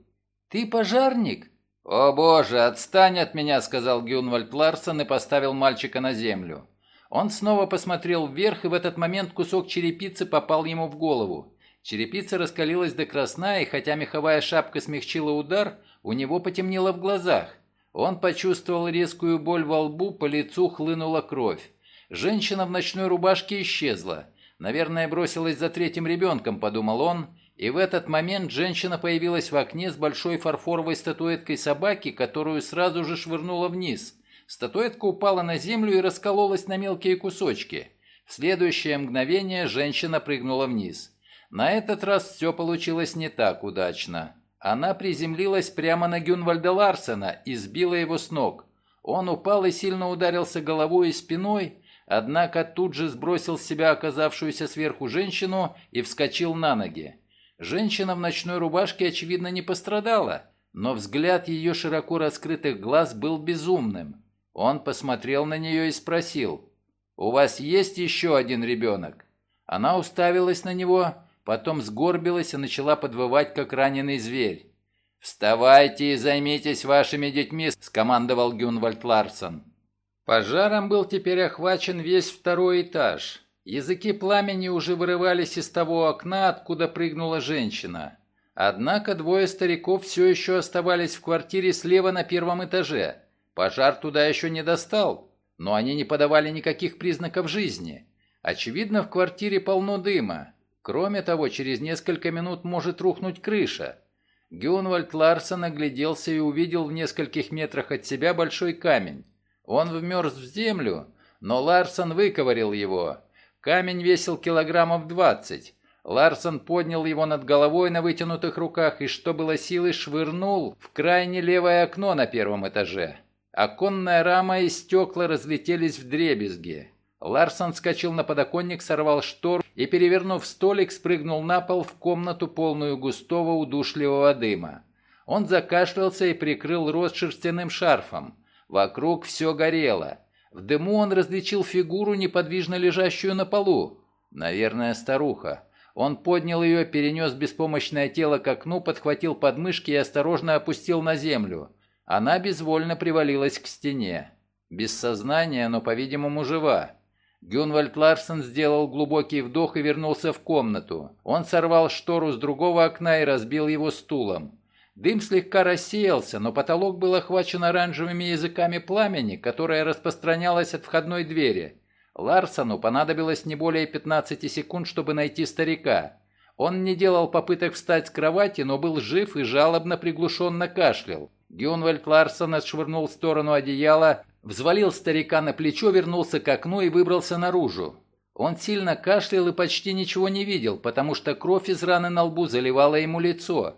«Ты пожарник?» «О боже, отстань от меня!» – сказал Гюнвальд Ларсон и поставил мальчика на землю. Он снова посмотрел вверх, и в этот момент кусок черепицы попал ему в голову. Черепица раскалилась до красна, и хотя меховая шапка смягчила удар, у него потемнело в глазах. Он почувствовал резкую боль во лбу, по лицу хлынула кровь. Женщина в ночной рубашке исчезла. Наверное, бросилась за третьим ребенком, подумал он, и в этот момент женщина появилась в окне с большой фарфоровой статуэткой собаки, которую сразу же швырнула вниз. Статуэтка упала на землю и раскололась на мелкие кусочки. В следующее мгновение женщина прыгнула вниз. На этот раз все получилось не так удачно. Она приземлилась прямо на Гюнвальда Ларсена и сбила его с ног. Он упал и сильно ударился головой и спиной, однако тут же сбросил с себя оказавшуюся сверху женщину и вскочил на ноги. Женщина в ночной рубашке, очевидно, не пострадала, но взгляд ее широко раскрытых глаз был безумным. Он посмотрел на нее и спросил, «У вас есть еще один ребенок?» Она уставилась на него потом сгорбилась и начала подвывать, как раненый зверь. «Вставайте и займитесь вашими детьми», — скомандовал Гюнвальд Ларсон. Пожаром был теперь охвачен весь второй этаж. Языки пламени уже вырывались из того окна, откуда прыгнула женщина. Однако двое стариков все еще оставались в квартире слева на первом этаже. Пожар туда еще не достал, но они не подавали никаких признаков жизни. Очевидно, в квартире полно дыма. Кроме того, через несколько минут может рухнуть крыша. Гюнвальд Ларсон огляделся и увидел в нескольких метрах от себя большой камень. Он вмерз в землю, но Ларсон выковырил его. Камень весил килограммов двадцать. Ларсон поднял его над головой на вытянутых руках и, что было силы, швырнул в крайне левое окно на первом этаже. Оконная рама и стекла разлетелись в дребезги. Ларсон скочил на подоконник, сорвал штору и, перевернув столик, спрыгнул на пол в комнату, полную густого удушливого дыма. Он закашлялся и прикрыл рот шерстяным шарфом. Вокруг все горело. В дыму он различил фигуру, неподвижно лежащую на полу. Наверное, старуха. Он поднял ее, перенес беспомощное тело к окну, подхватил подмышки и осторожно опустил на землю. Она безвольно привалилась к стене. Без сознания, но, по-видимому, жива. Гюнвальд Ларсен сделал глубокий вдох и вернулся в комнату. Он сорвал штору с другого окна и разбил его стулом. Дым слегка рассеялся, но потолок был охвачен оранжевыми языками пламени, которое распространялось от входной двери. Ларсону понадобилось не более 15 секунд, чтобы найти старика. Он не делал попыток встать с кровати, но был жив и жалобно приглушенно кашлял. Гюнвальд Ларсон отшвырнул в сторону одеяла, взвалил старика на плечо, вернулся к окну и выбрался наружу. Он сильно кашлял и почти ничего не видел, потому что кровь из раны на лбу заливала ему лицо.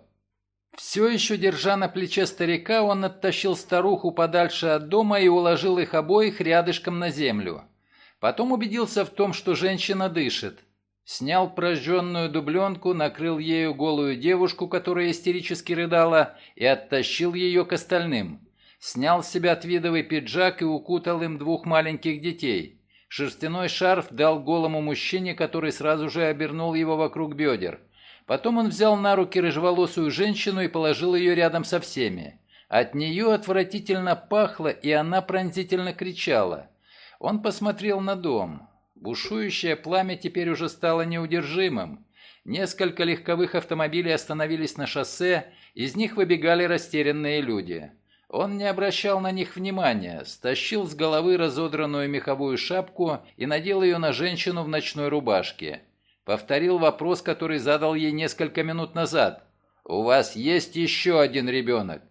Все еще держа на плече старика, он оттащил старуху подальше от дома и уложил их обоих рядышком на землю. Потом убедился в том, что женщина дышит. Снял прожженную дубленку, накрыл ею голую девушку, которая истерически рыдала, и оттащил ее к остальным. Снял с себя твидовый пиджак и укутал им двух маленьких детей. Шерстяной шарф дал голому мужчине, который сразу же обернул его вокруг бедер. Потом он взял на руки рыжеволосую женщину и положил ее рядом со всеми. От нее отвратительно пахло, и она пронзительно кричала. Он посмотрел на дом. Бушующее пламя теперь уже стало неудержимым. Несколько легковых автомобилей остановились на шоссе, из них выбегали растерянные люди. Он не обращал на них внимания, стащил с головы разодранную меховую шапку и надел ее на женщину в ночной рубашке. Повторил вопрос, который задал ей несколько минут назад. «У вас есть еще один ребенок?»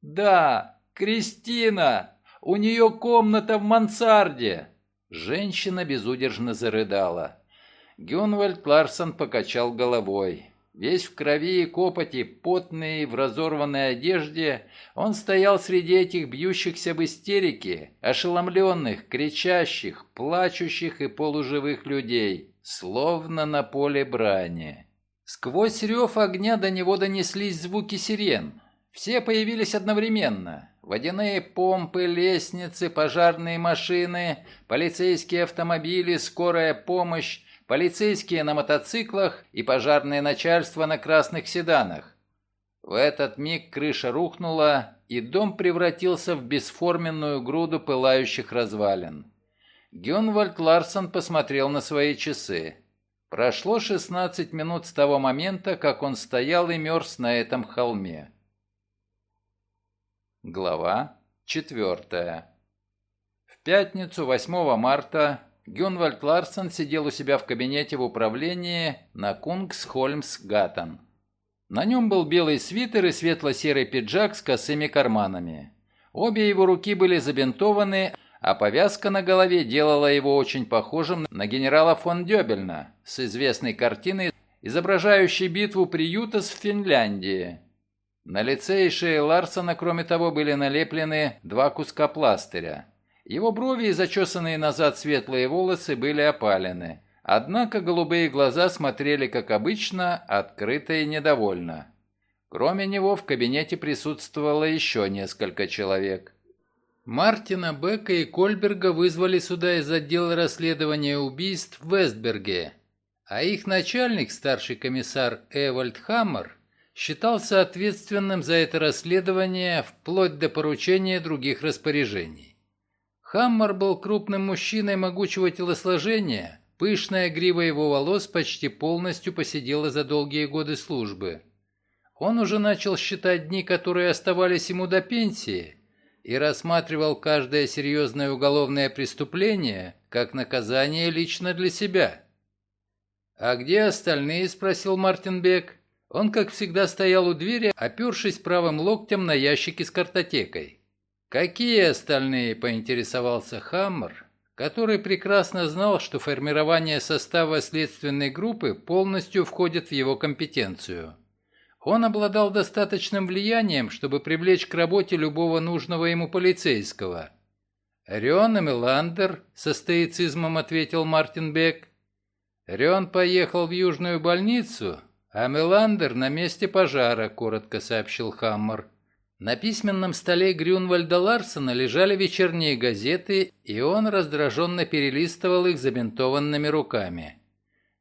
«Да, Кристина! У нее комната в мансарде!» Женщина безудержно зарыдала. Гюнвальд Ларсон покачал головой. Весь в крови и копоти, потный, в разорванной одежде, он стоял среди этих бьющихся в истерике, ошеломленных, кричащих, плачущих и полуживых людей словно на поле брани. Сквозь рев огня до него донеслись звуки сирен. Все появились одновременно. Водяные помпы, лестницы, пожарные машины, полицейские автомобили, скорая помощь, полицейские на мотоциклах и пожарное начальство на красных седанах. В этот миг крыша рухнула, и дом превратился в бесформенную груду пылающих развалин. Гюнвальд Ларсон посмотрел на свои часы. Прошло 16 минут с того момента, как он стоял и мерз на этом холме. Глава 4. В пятницу, 8 марта, Гюнвальд Ларсон сидел у себя в кабинете в управлении на Кунгсхольмсгатан. На нем был белый свитер и светло-серый пиджак с косыми карманами. Обе его руки были забинтованы, а повязка на голове делала его очень похожим на генерала фон Дёбельна с известной картиной, изображающей битву при Ютас в Финляндии. На лице и шее Ларсона, кроме того, были налеплены два куска пластыря. Его брови и зачесанные назад светлые волосы были опалены. Однако голубые глаза смотрели, как обычно, открыто и недовольно. Кроме него в кабинете присутствовало еще несколько человек. Мартина Бека и Кольберга вызвали сюда из отдела расследования убийств в Вестберге, а их начальник, старший комиссар Эвальд Хаммер, считался ответственным за это расследование вплоть до поручения других распоряжений. Хаммер был крупным мужчиной могучего телосложения, пышная грива его волос почти полностью посидела за долгие годы службы. Он уже начал считать дни, которые оставались ему до пенсии – и рассматривал каждое серьезное уголовное преступление как наказание лично для себя. «А где остальные?» – спросил Мартин Бек. Он, как всегда, стоял у двери, опершись правым локтем на ящике с картотекой. «Какие остальные?» – поинтересовался Хаммер, который прекрасно знал, что формирование состава следственной группы полностью входит в его компетенцию. Он обладал достаточным влиянием, чтобы привлечь к работе любого нужного ему полицейского. «Рен и Меландер», — со стоицизмом ответил Мартин Бек. «Рен поехал в южную больницу, а Меландер на месте пожара», — коротко сообщил Хаммер. На письменном столе Грюнвальда Ларсона лежали вечерние газеты, и он раздраженно перелистывал их забинтованными руками.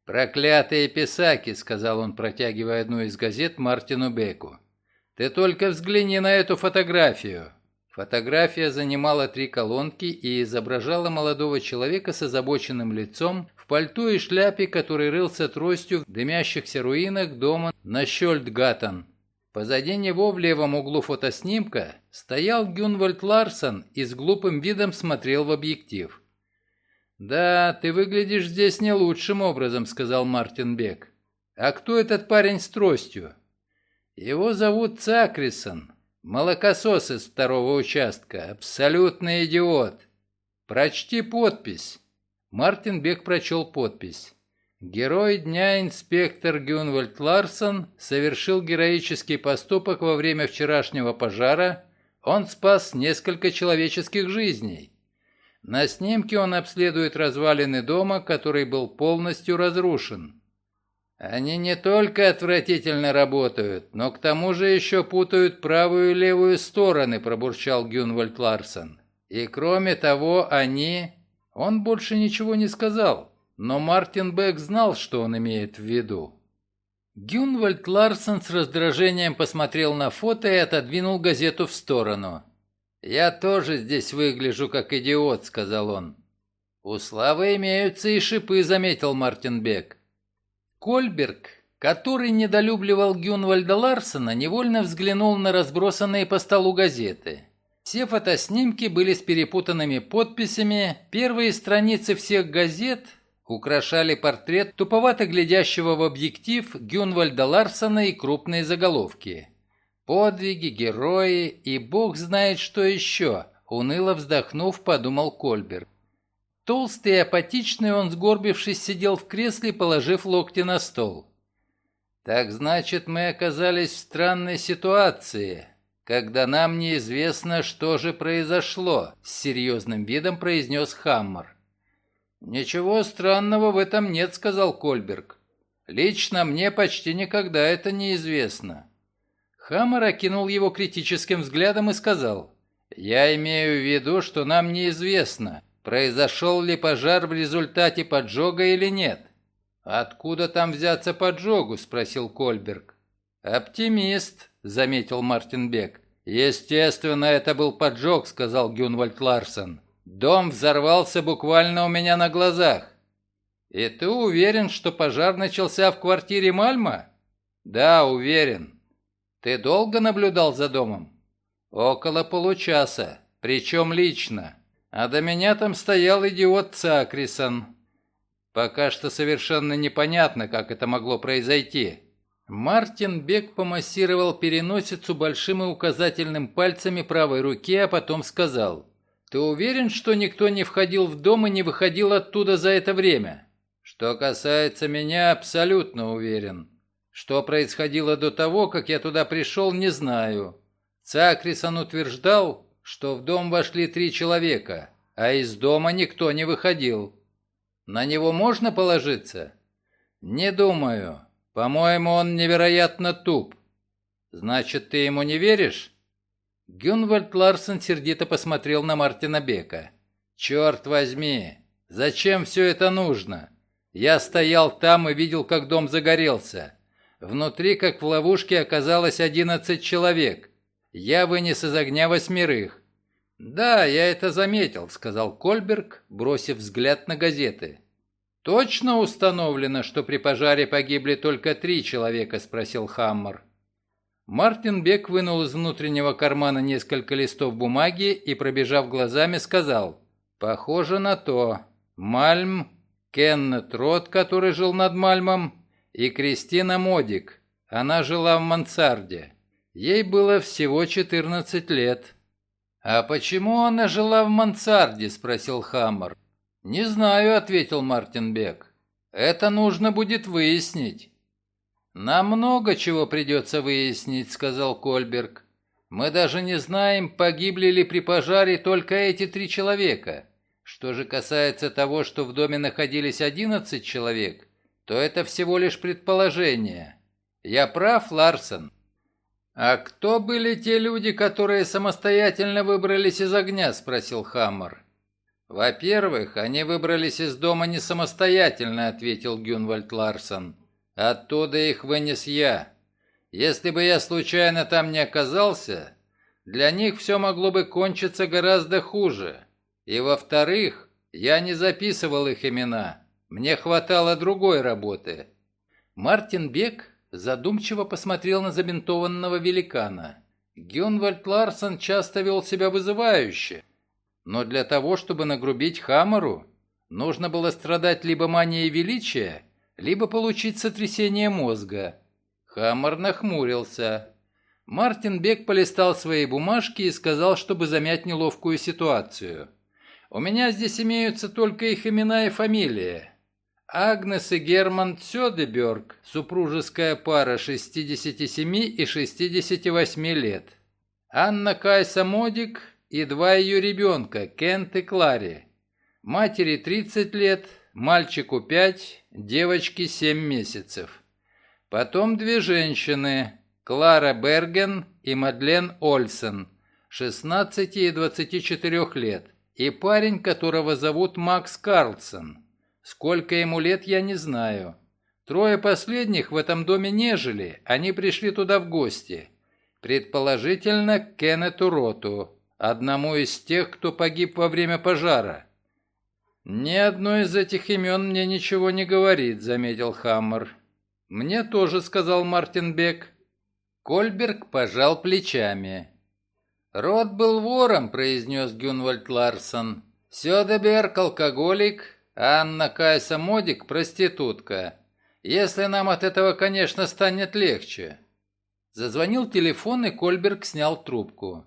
«Проклятые писаки», — сказал он, протягивая одну из газет Мартину Беку. «Ты только взгляни на эту фотографию». Фотография занимала три колонки и изображала молодого человека с озабоченным лицом, в пальто и шляпе, который рылся тростью в дымящихся руинах дома на Щольдгаттен. Позади него в левом углу фотоснимка стоял Гюнвальд Ларсон и с глупым видом смотрел в объектив. «Да, ты выглядишь здесь не лучшим образом», — сказал Мартин Бек. «А кто этот парень с тростью?» «Его зовут Цакрисон, молокосос из второго участка, абсолютный идиот. Прочти подпись». Мартин Бек прочел подпись. Герой дня инспектор Гюнвальд Ларсон совершил героический поступок во время вчерашнего пожара. Он спас несколько человеческих жизней. На снимке он обследует развалины дома, который был полностью разрушен. Они не только отвратительно работают, но к тому же еще путают правую и левую стороны, пробурчал Гюнвальд Ларсон. И кроме того, они... Он больше ничего не сказал, но Мартин Бек знал, что он имеет в виду. Гюнвальд Ларсон с раздражением посмотрел на фото и отодвинул газету в сторону. «Я тоже здесь выгляжу как идиот», — сказал он. «У Славы имеются и шипы», — заметил Мартин Бек. Кольберг, который недолюбливал Гюнвальда Ларсона, невольно взглянул на разбросанные по столу газеты. Все фотоснимки были с перепутанными подписями, первые страницы всех газет украшали портрет туповато глядящего в объектив Гюнвальда Ларсона и крупные заголовки. Подвиги, герои и бог знает что еще, уныло вздохнув, подумал Кольберг. Толстый и апатичный он, сгорбившись, сидел в кресле, положив локти на стол. «Так значит, мы оказались в странной ситуации, когда нам неизвестно, что же произошло», — с серьезным видом произнес Хаммер. «Ничего странного в этом нет», — сказал Кольберг. «Лично мне почти никогда это неизвестно. Хаммер окинул его критическим взглядом и сказал, «Я имею в виду, что нам неизвестно, произошел ли пожар в результате поджога или нет». «Откуда там взяться поджогу?» – спросил Кольберг. «Оптимист», – заметил Мартин Бек. «Естественно, это был поджог», – сказал Гюнвальд Ларсон. «Дом взорвался буквально у меня на глазах». «И ты уверен, что пожар начался в квартире Мальма?» «Да, уверен. Ты долго наблюдал за домом? Около получаса, причем лично. А до меня там стоял идиот Цакрисон. Пока что совершенно непонятно, как это могло произойти. Мартин Бек помассировал переносицу большим и указательным пальцами правой руки, а потом сказал, «Ты уверен, что никто не входил в дом и не выходил оттуда за это время?» «Что касается меня, абсолютно уверен. Что происходило до того, как я туда пришел, не знаю. Цакрисон утверждал, что в дом вошли три человека, а из дома никто не выходил. На него можно положиться? Не думаю. По-моему, он невероятно туп. Значит, ты ему не веришь? Гюнвальд Ларсен сердито посмотрел на Мартина Бека. «Черт возьми! Зачем все это нужно? Я стоял там и видел, как дом загорелся. Внутри, как в ловушке, оказалось одиннадцать человек. Я вынес из огня восьмерых. «Да, я это заметил», — сказал Кольберг, бросив взгляд на газеты. «Точно установлено, что при пожаре погибли только три человека?» — спросил Хаммер. Мартин Бек вынул из внутреннего кармана несколько листов бумаги и, пробежав глазами, сказал, «Похоже на то. Мальм, Кеннет Рот, который жил над Мальмом, и Кристина Модик. Она жила в мансарде. Ей было всего 14 лет. «А почему она жила в мансарде?» – спросил Хаммер. «Не знаю», — ответил Мартин Бек. «Это нужно будет выяснить». «Нам много чего придется выяснить», — сказал Кольберг. «Мы даже не знаем, погибли ли при пожаре только эти три человека. Что же касается того, что в доме находились одиннадцать человек, то это всего лишь предположение. Я прав, Ларсон?» «А кто были те люди, которые самостоятельно выбрались из огня?» — спросил Хаммер. «Во-первых, они выбрались из дома не самостоятельно», — ответил Гюнвальд Ларсон. «Оттуда их вынес я. Если бы я случайно там не оказался, для них все могло бы кончиться гораздо хуже. И во-вторых, я не записывал их имена. Мне хватало другой работы». Мартин Бек задумчиво посмотрел на забинтованного великана. Гюнвальд Ларсон часто вел себя вызывающе, но для того, чтобы нагрубить Хамару, нужно было страдать либо манией величия, либо получить сотрясение мозга. Хаммер нахмурился. Мартин Бек полистал свои бумажки и сказал, чтобы замять неловкую ситуацию. «У меня здесь имеются только их имена и фамилия. Агнес и Герман Сёдеберг, супружеская пара 67 и 68 лет. Анна Кайса Модик и два ее ребенка, Кент и Клари. Матери 30 лет, мальчику 5, девочке 7 месяцев. Потом две женщины, Клара Берген и Мадлен Ольсен, 16 и 24 лет, и парень, которого зовут Макс Карлсон – Сколько ему лет, я не знаю. Трое последних в этом доме не жили, они пришли туда в гости. Предположительно, к Кеннету Роту, одному из тех, кто погиб во время пожара. «Ни одно из этих имен мне ничего не говорит», — заметил Хаммер. «Мне тоже», — сказал Мартин Бек. Кольберг пожал плечами. «Рот был вором», — произнес Гюнвальд Ларсон. «Сёдеберг — алкоголик, Анна Кайса Модик – проститутка. Если нам от этого, конечно, станет легче». Зазвонил телефон, и Кольберг снял трубку.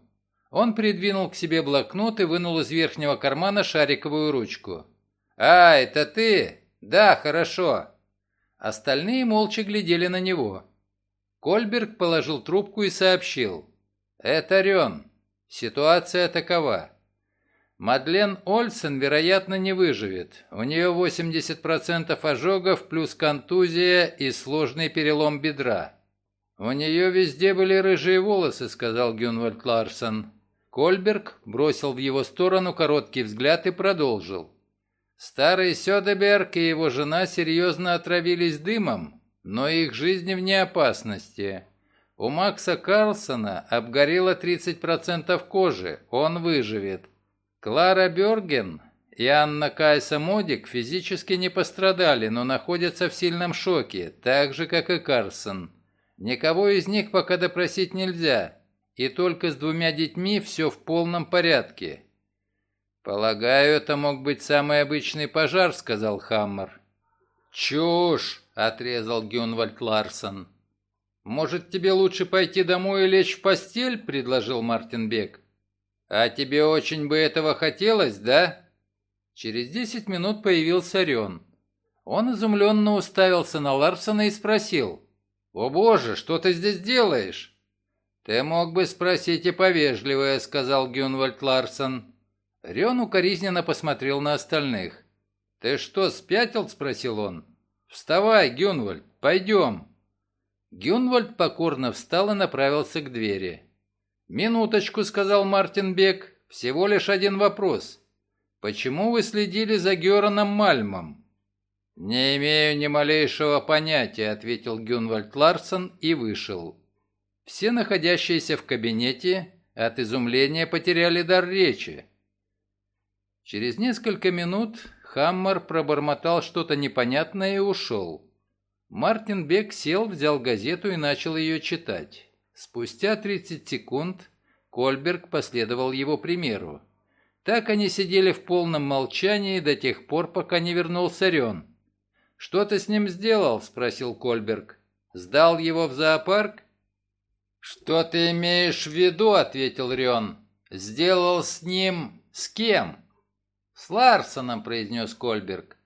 Он придвинул к себе блокнот и вынул из верхнего кармана шариковую ручку. «А, это ты? Да, хорошо». Остальные молча глядели на него. Кольберг положил трубку и сообщил. «Это Рен. Ситуация такова. Мадлен Ольсен, вероятно, не выживет. У нее 80% ожогов плюс контузия и сложный перелом бедра. «У нее везде были рыжие волосы», — сказал Гюнвальд Ларсон. Кольберг бросил в его сторону короткий взгляд и продолжил. Старый Сёдеберг и его жена серьезно отравились дымом, но их жизнь вне опасности. У Макса Карлсона обгорело 30% кожи, он выживет. Клара Бёрген и Анна Кайса Модик физически не пострадали, но находятся в сильном шоке, так же, как и Карсон. Никого из них пока допросить нельзя, и только с двумя детьми все в полном порядке. «Полагаю, это мог быть самый обычный пожар», — сказал Хаммер. «Чушь!» — отрезал Гюнвальд Ларсон. «Может, тебе лучше пойти домой и лечь в постель?» — предложил Мартин Бек. «А тебе очень бы этого хотелось, да?» Через десять минут появился Рен. Он изумленно уставился на Ларсона и спросил. «О боже, что ты здесь делаешь?» «Ты мог бы спросить и повежливое», — сказал Гюнвальд Ларсон. Рен укоризненно посмотрел на остальных. «Ты что, спятил?» — спросил он. «Вставай, Гюнвальд, пойдем». Гюнвальд покорно встал и направился к двери. «Минуточку», — сказал Мартин Бек, — «всего лишь один вопрос. Почему вы следили за Гераном Мальмом?» «Не имею ни малейшего понятия», — ответил Гюнвальд Ларсон и вышел. Все находящиеся в кабинете от изумления потеряли дар речи. Через несколько минут Хаммер пробормотал что-то непонятное и ушел. Мартин Бек сел, взял газету и начал ее читать. Спустя 30 секунд Кольберг последовал его примеру. Так они сидели в полном молчании до тех пор, пока не вернулся Рен. «Что ты с ним сделал?» – спросил Кольберг. «Сдал его в зоопарк?» «Что ты имеешь в виду?» – ответил Рен. «Сделал с ним... с кем?» «С Ларсоном», — произнес Кольберг.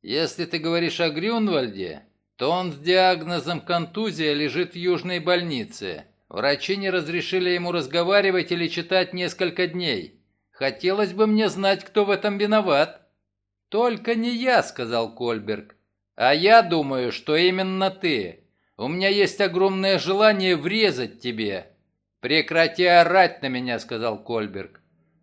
«Если ты говоришь о Грюнвальде, то он с диагнозом контузия лежит в южной больнице. Врачи не разрешили ему разговаривать или читать несколько дней. Хотелось бы мне знать, кто в этом виноват». «Только не я», — сказал Кольберг. «А я думаю, что именно ты. У меня есть огромное желание врезать тебе». «Прекрати орать на меня», — сказал Кольберг.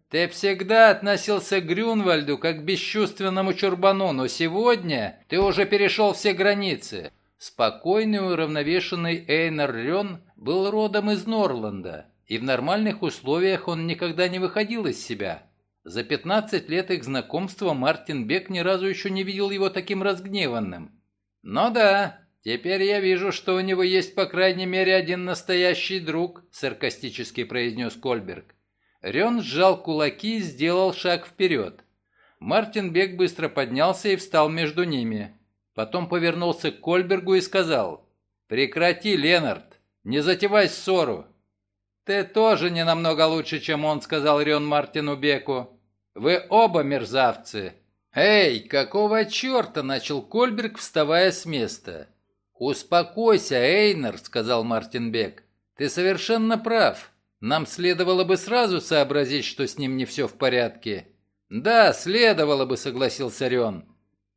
«Ты всегда относился к Грюнвальду как к бесчувственному чурбану, но сегодня ты уже перешел все границы». Спокойный уравновешенный Эйнар Рен был родом из Норланда, и в нормальных условиях он никогда не выходил из себя. За 15 лет их знакомства Мартин Бек ни разу еще не видел его таким разгневанным. «Ну да, теперь я вижу, что у него есть по крайней мере один настоящий друг», саркастически произнес Кольберг. Рен сжал кулаки и сделал шаг вперед. Мартин Бек быстро поднялся и встал между ними. Потом повернулся к Кольбергу и сказал, «Прекрати, Ленард, не затевай ссору». «Ты тоже не намного лучше, чем он», — сказал Рен Мартину Беку. «Вы оба мерзавцы». «Эй, какого черта?» — начал Кольберг, вставая с места. «Успокойся, Эйнер», — сказал Мартин Бек. «Ты совершенно прав. Нам следовало бы сразу сообразить, что с ним не все в порядке». «Да, следовало бы», — согласился Рен.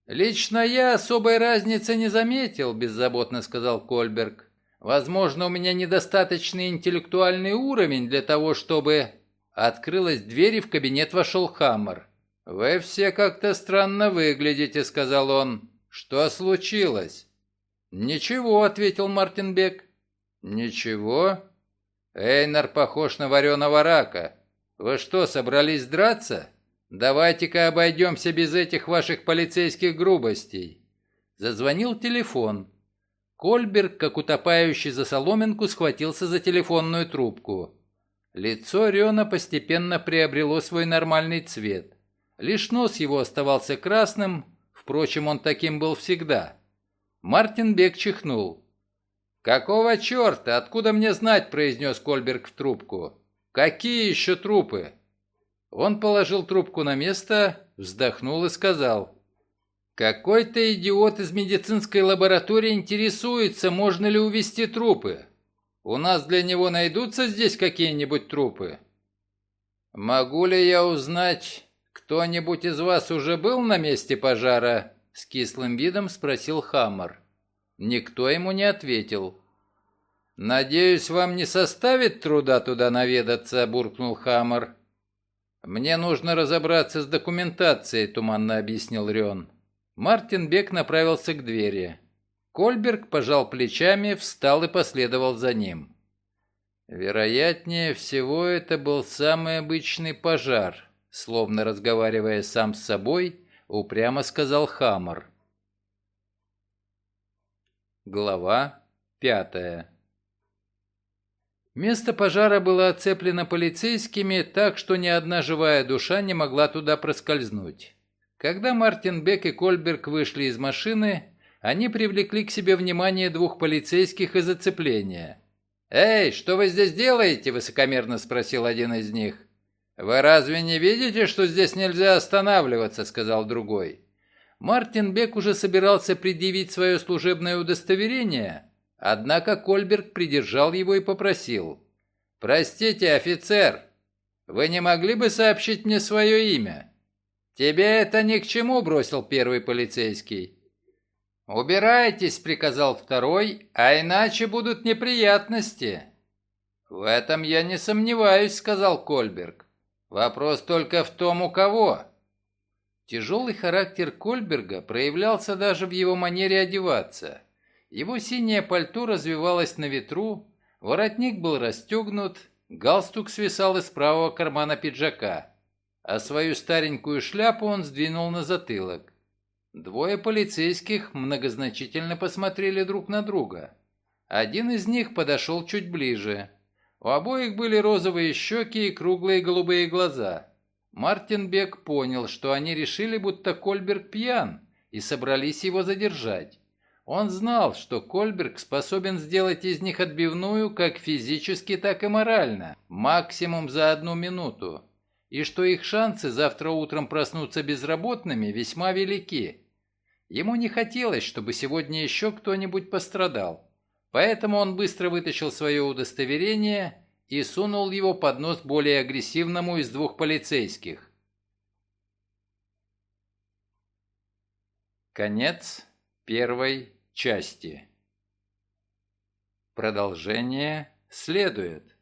«Лично я особой разницы не заметил», — беззаботно сказал Кольберг. «Возможно, у меня недостаточный интеллектуальный уровень для того, чтобы...» Открылась дверь, и в кабинет вошел Хаммер. «Вы все как-то странно выглядите», — сказал он. «Что случилось?» «Ничего», — ответил Мартин Бек. «Ничего?» «Эйнар похож на вареного рака. Вы что, собрались драться?» Давайте-ка обойдемся без этих ваших полицейских грубостей. Зазвонил телефон. Кольберг, как утопающий за соломинку, схватился за телефонную трубку. Лицо Рена постепенно приобрело свой нормальный цвет. Лишь нос его оставался красным, впрочем, он таким был всегда. Мартин Бек чихнул. «Какого черта? Откуда мне знать?» – произнес Кольберг в трубку. «Какие еще трупы?» Он положил трубку на место, вздохнул и сказал. «Какой-то идиот из медицинской лаборатории интересуется, можно ли увезти трупы. У нас для него найдутся здесь какие-нибудь трупы?» «Могу ли я узнать, кто-нибудь из вас уже был на месте пожара?» С кислым видом спросил Хаммер. Никто ему не ответил. «Надеюсь, вам не составит труда туда наведаться», — буркнул Хаммер. «Мне нужно разобраться с документацией», — туманно объяснил Рен. Мартин Бек направился к двери. Кольберг пожал плечами, встал и последовал за ним. Вероятнее всего, это был самый обычный пожар, словно разговаривая сам с собой, упрямо сказал Хаммер. Глава пятая Место пожара было оцеплено полицейскими, так что ни одна живая душа не могла туда проскользнуть. Когда Мартин Бек и Кольберг вышли из машины, они привлекли к себе внимание двух полицейских из оцепления. «Эй, что вы здесь делаете?» – высокомерно спросил один из них. «Вы разве не видите, что здесь нельзя останавливаться?» – сказал другой. Мартин Бек уже собирался предъявить свое служебное удостоверение, Однако Кольберг придержал его и попросил. «Простите, офицер, вы не могли бы сообщить мне свое имя?» «Тебе это ни к чему», — бросил первый полицейский. «Убирайтесь», — приказал второй, «а иначе будут неприятности». «В этом я не сомневаюсь», — сказал Кольберг. «Вопрос только в том, у кого». Тяжелый характер Кольберга проявлялся даже в его манере одеваться. Его синее пальто развивалось на ветру, воротник был расстегнут, галстук свисал из правого кармана пиджака, а свою старенькую шляпу он сдвинул на затылок. Двое полицейских многозначительно посмотрели друг на друга. Один из них подошел чуть ближе. У обоих были розовые щеки и круглые голубые глаза. Мартин Бек понял, что они решили, будто Кольберг пьян, и собрались его задержать. Он знал, что Кольберг способен сделать из них отбивную как физически, так и морально, максимум за одну минуту. и что их шансы завтра утром проснуться безработными весьма велики. Ему не хотелось, чтобы сегодня еще кто-нибудь пострадал, поэтому он быстро вытащил свое удостоверение и сунул его под нос более агрессивному из двух полицейских. Конец первой части. Продолжение следует.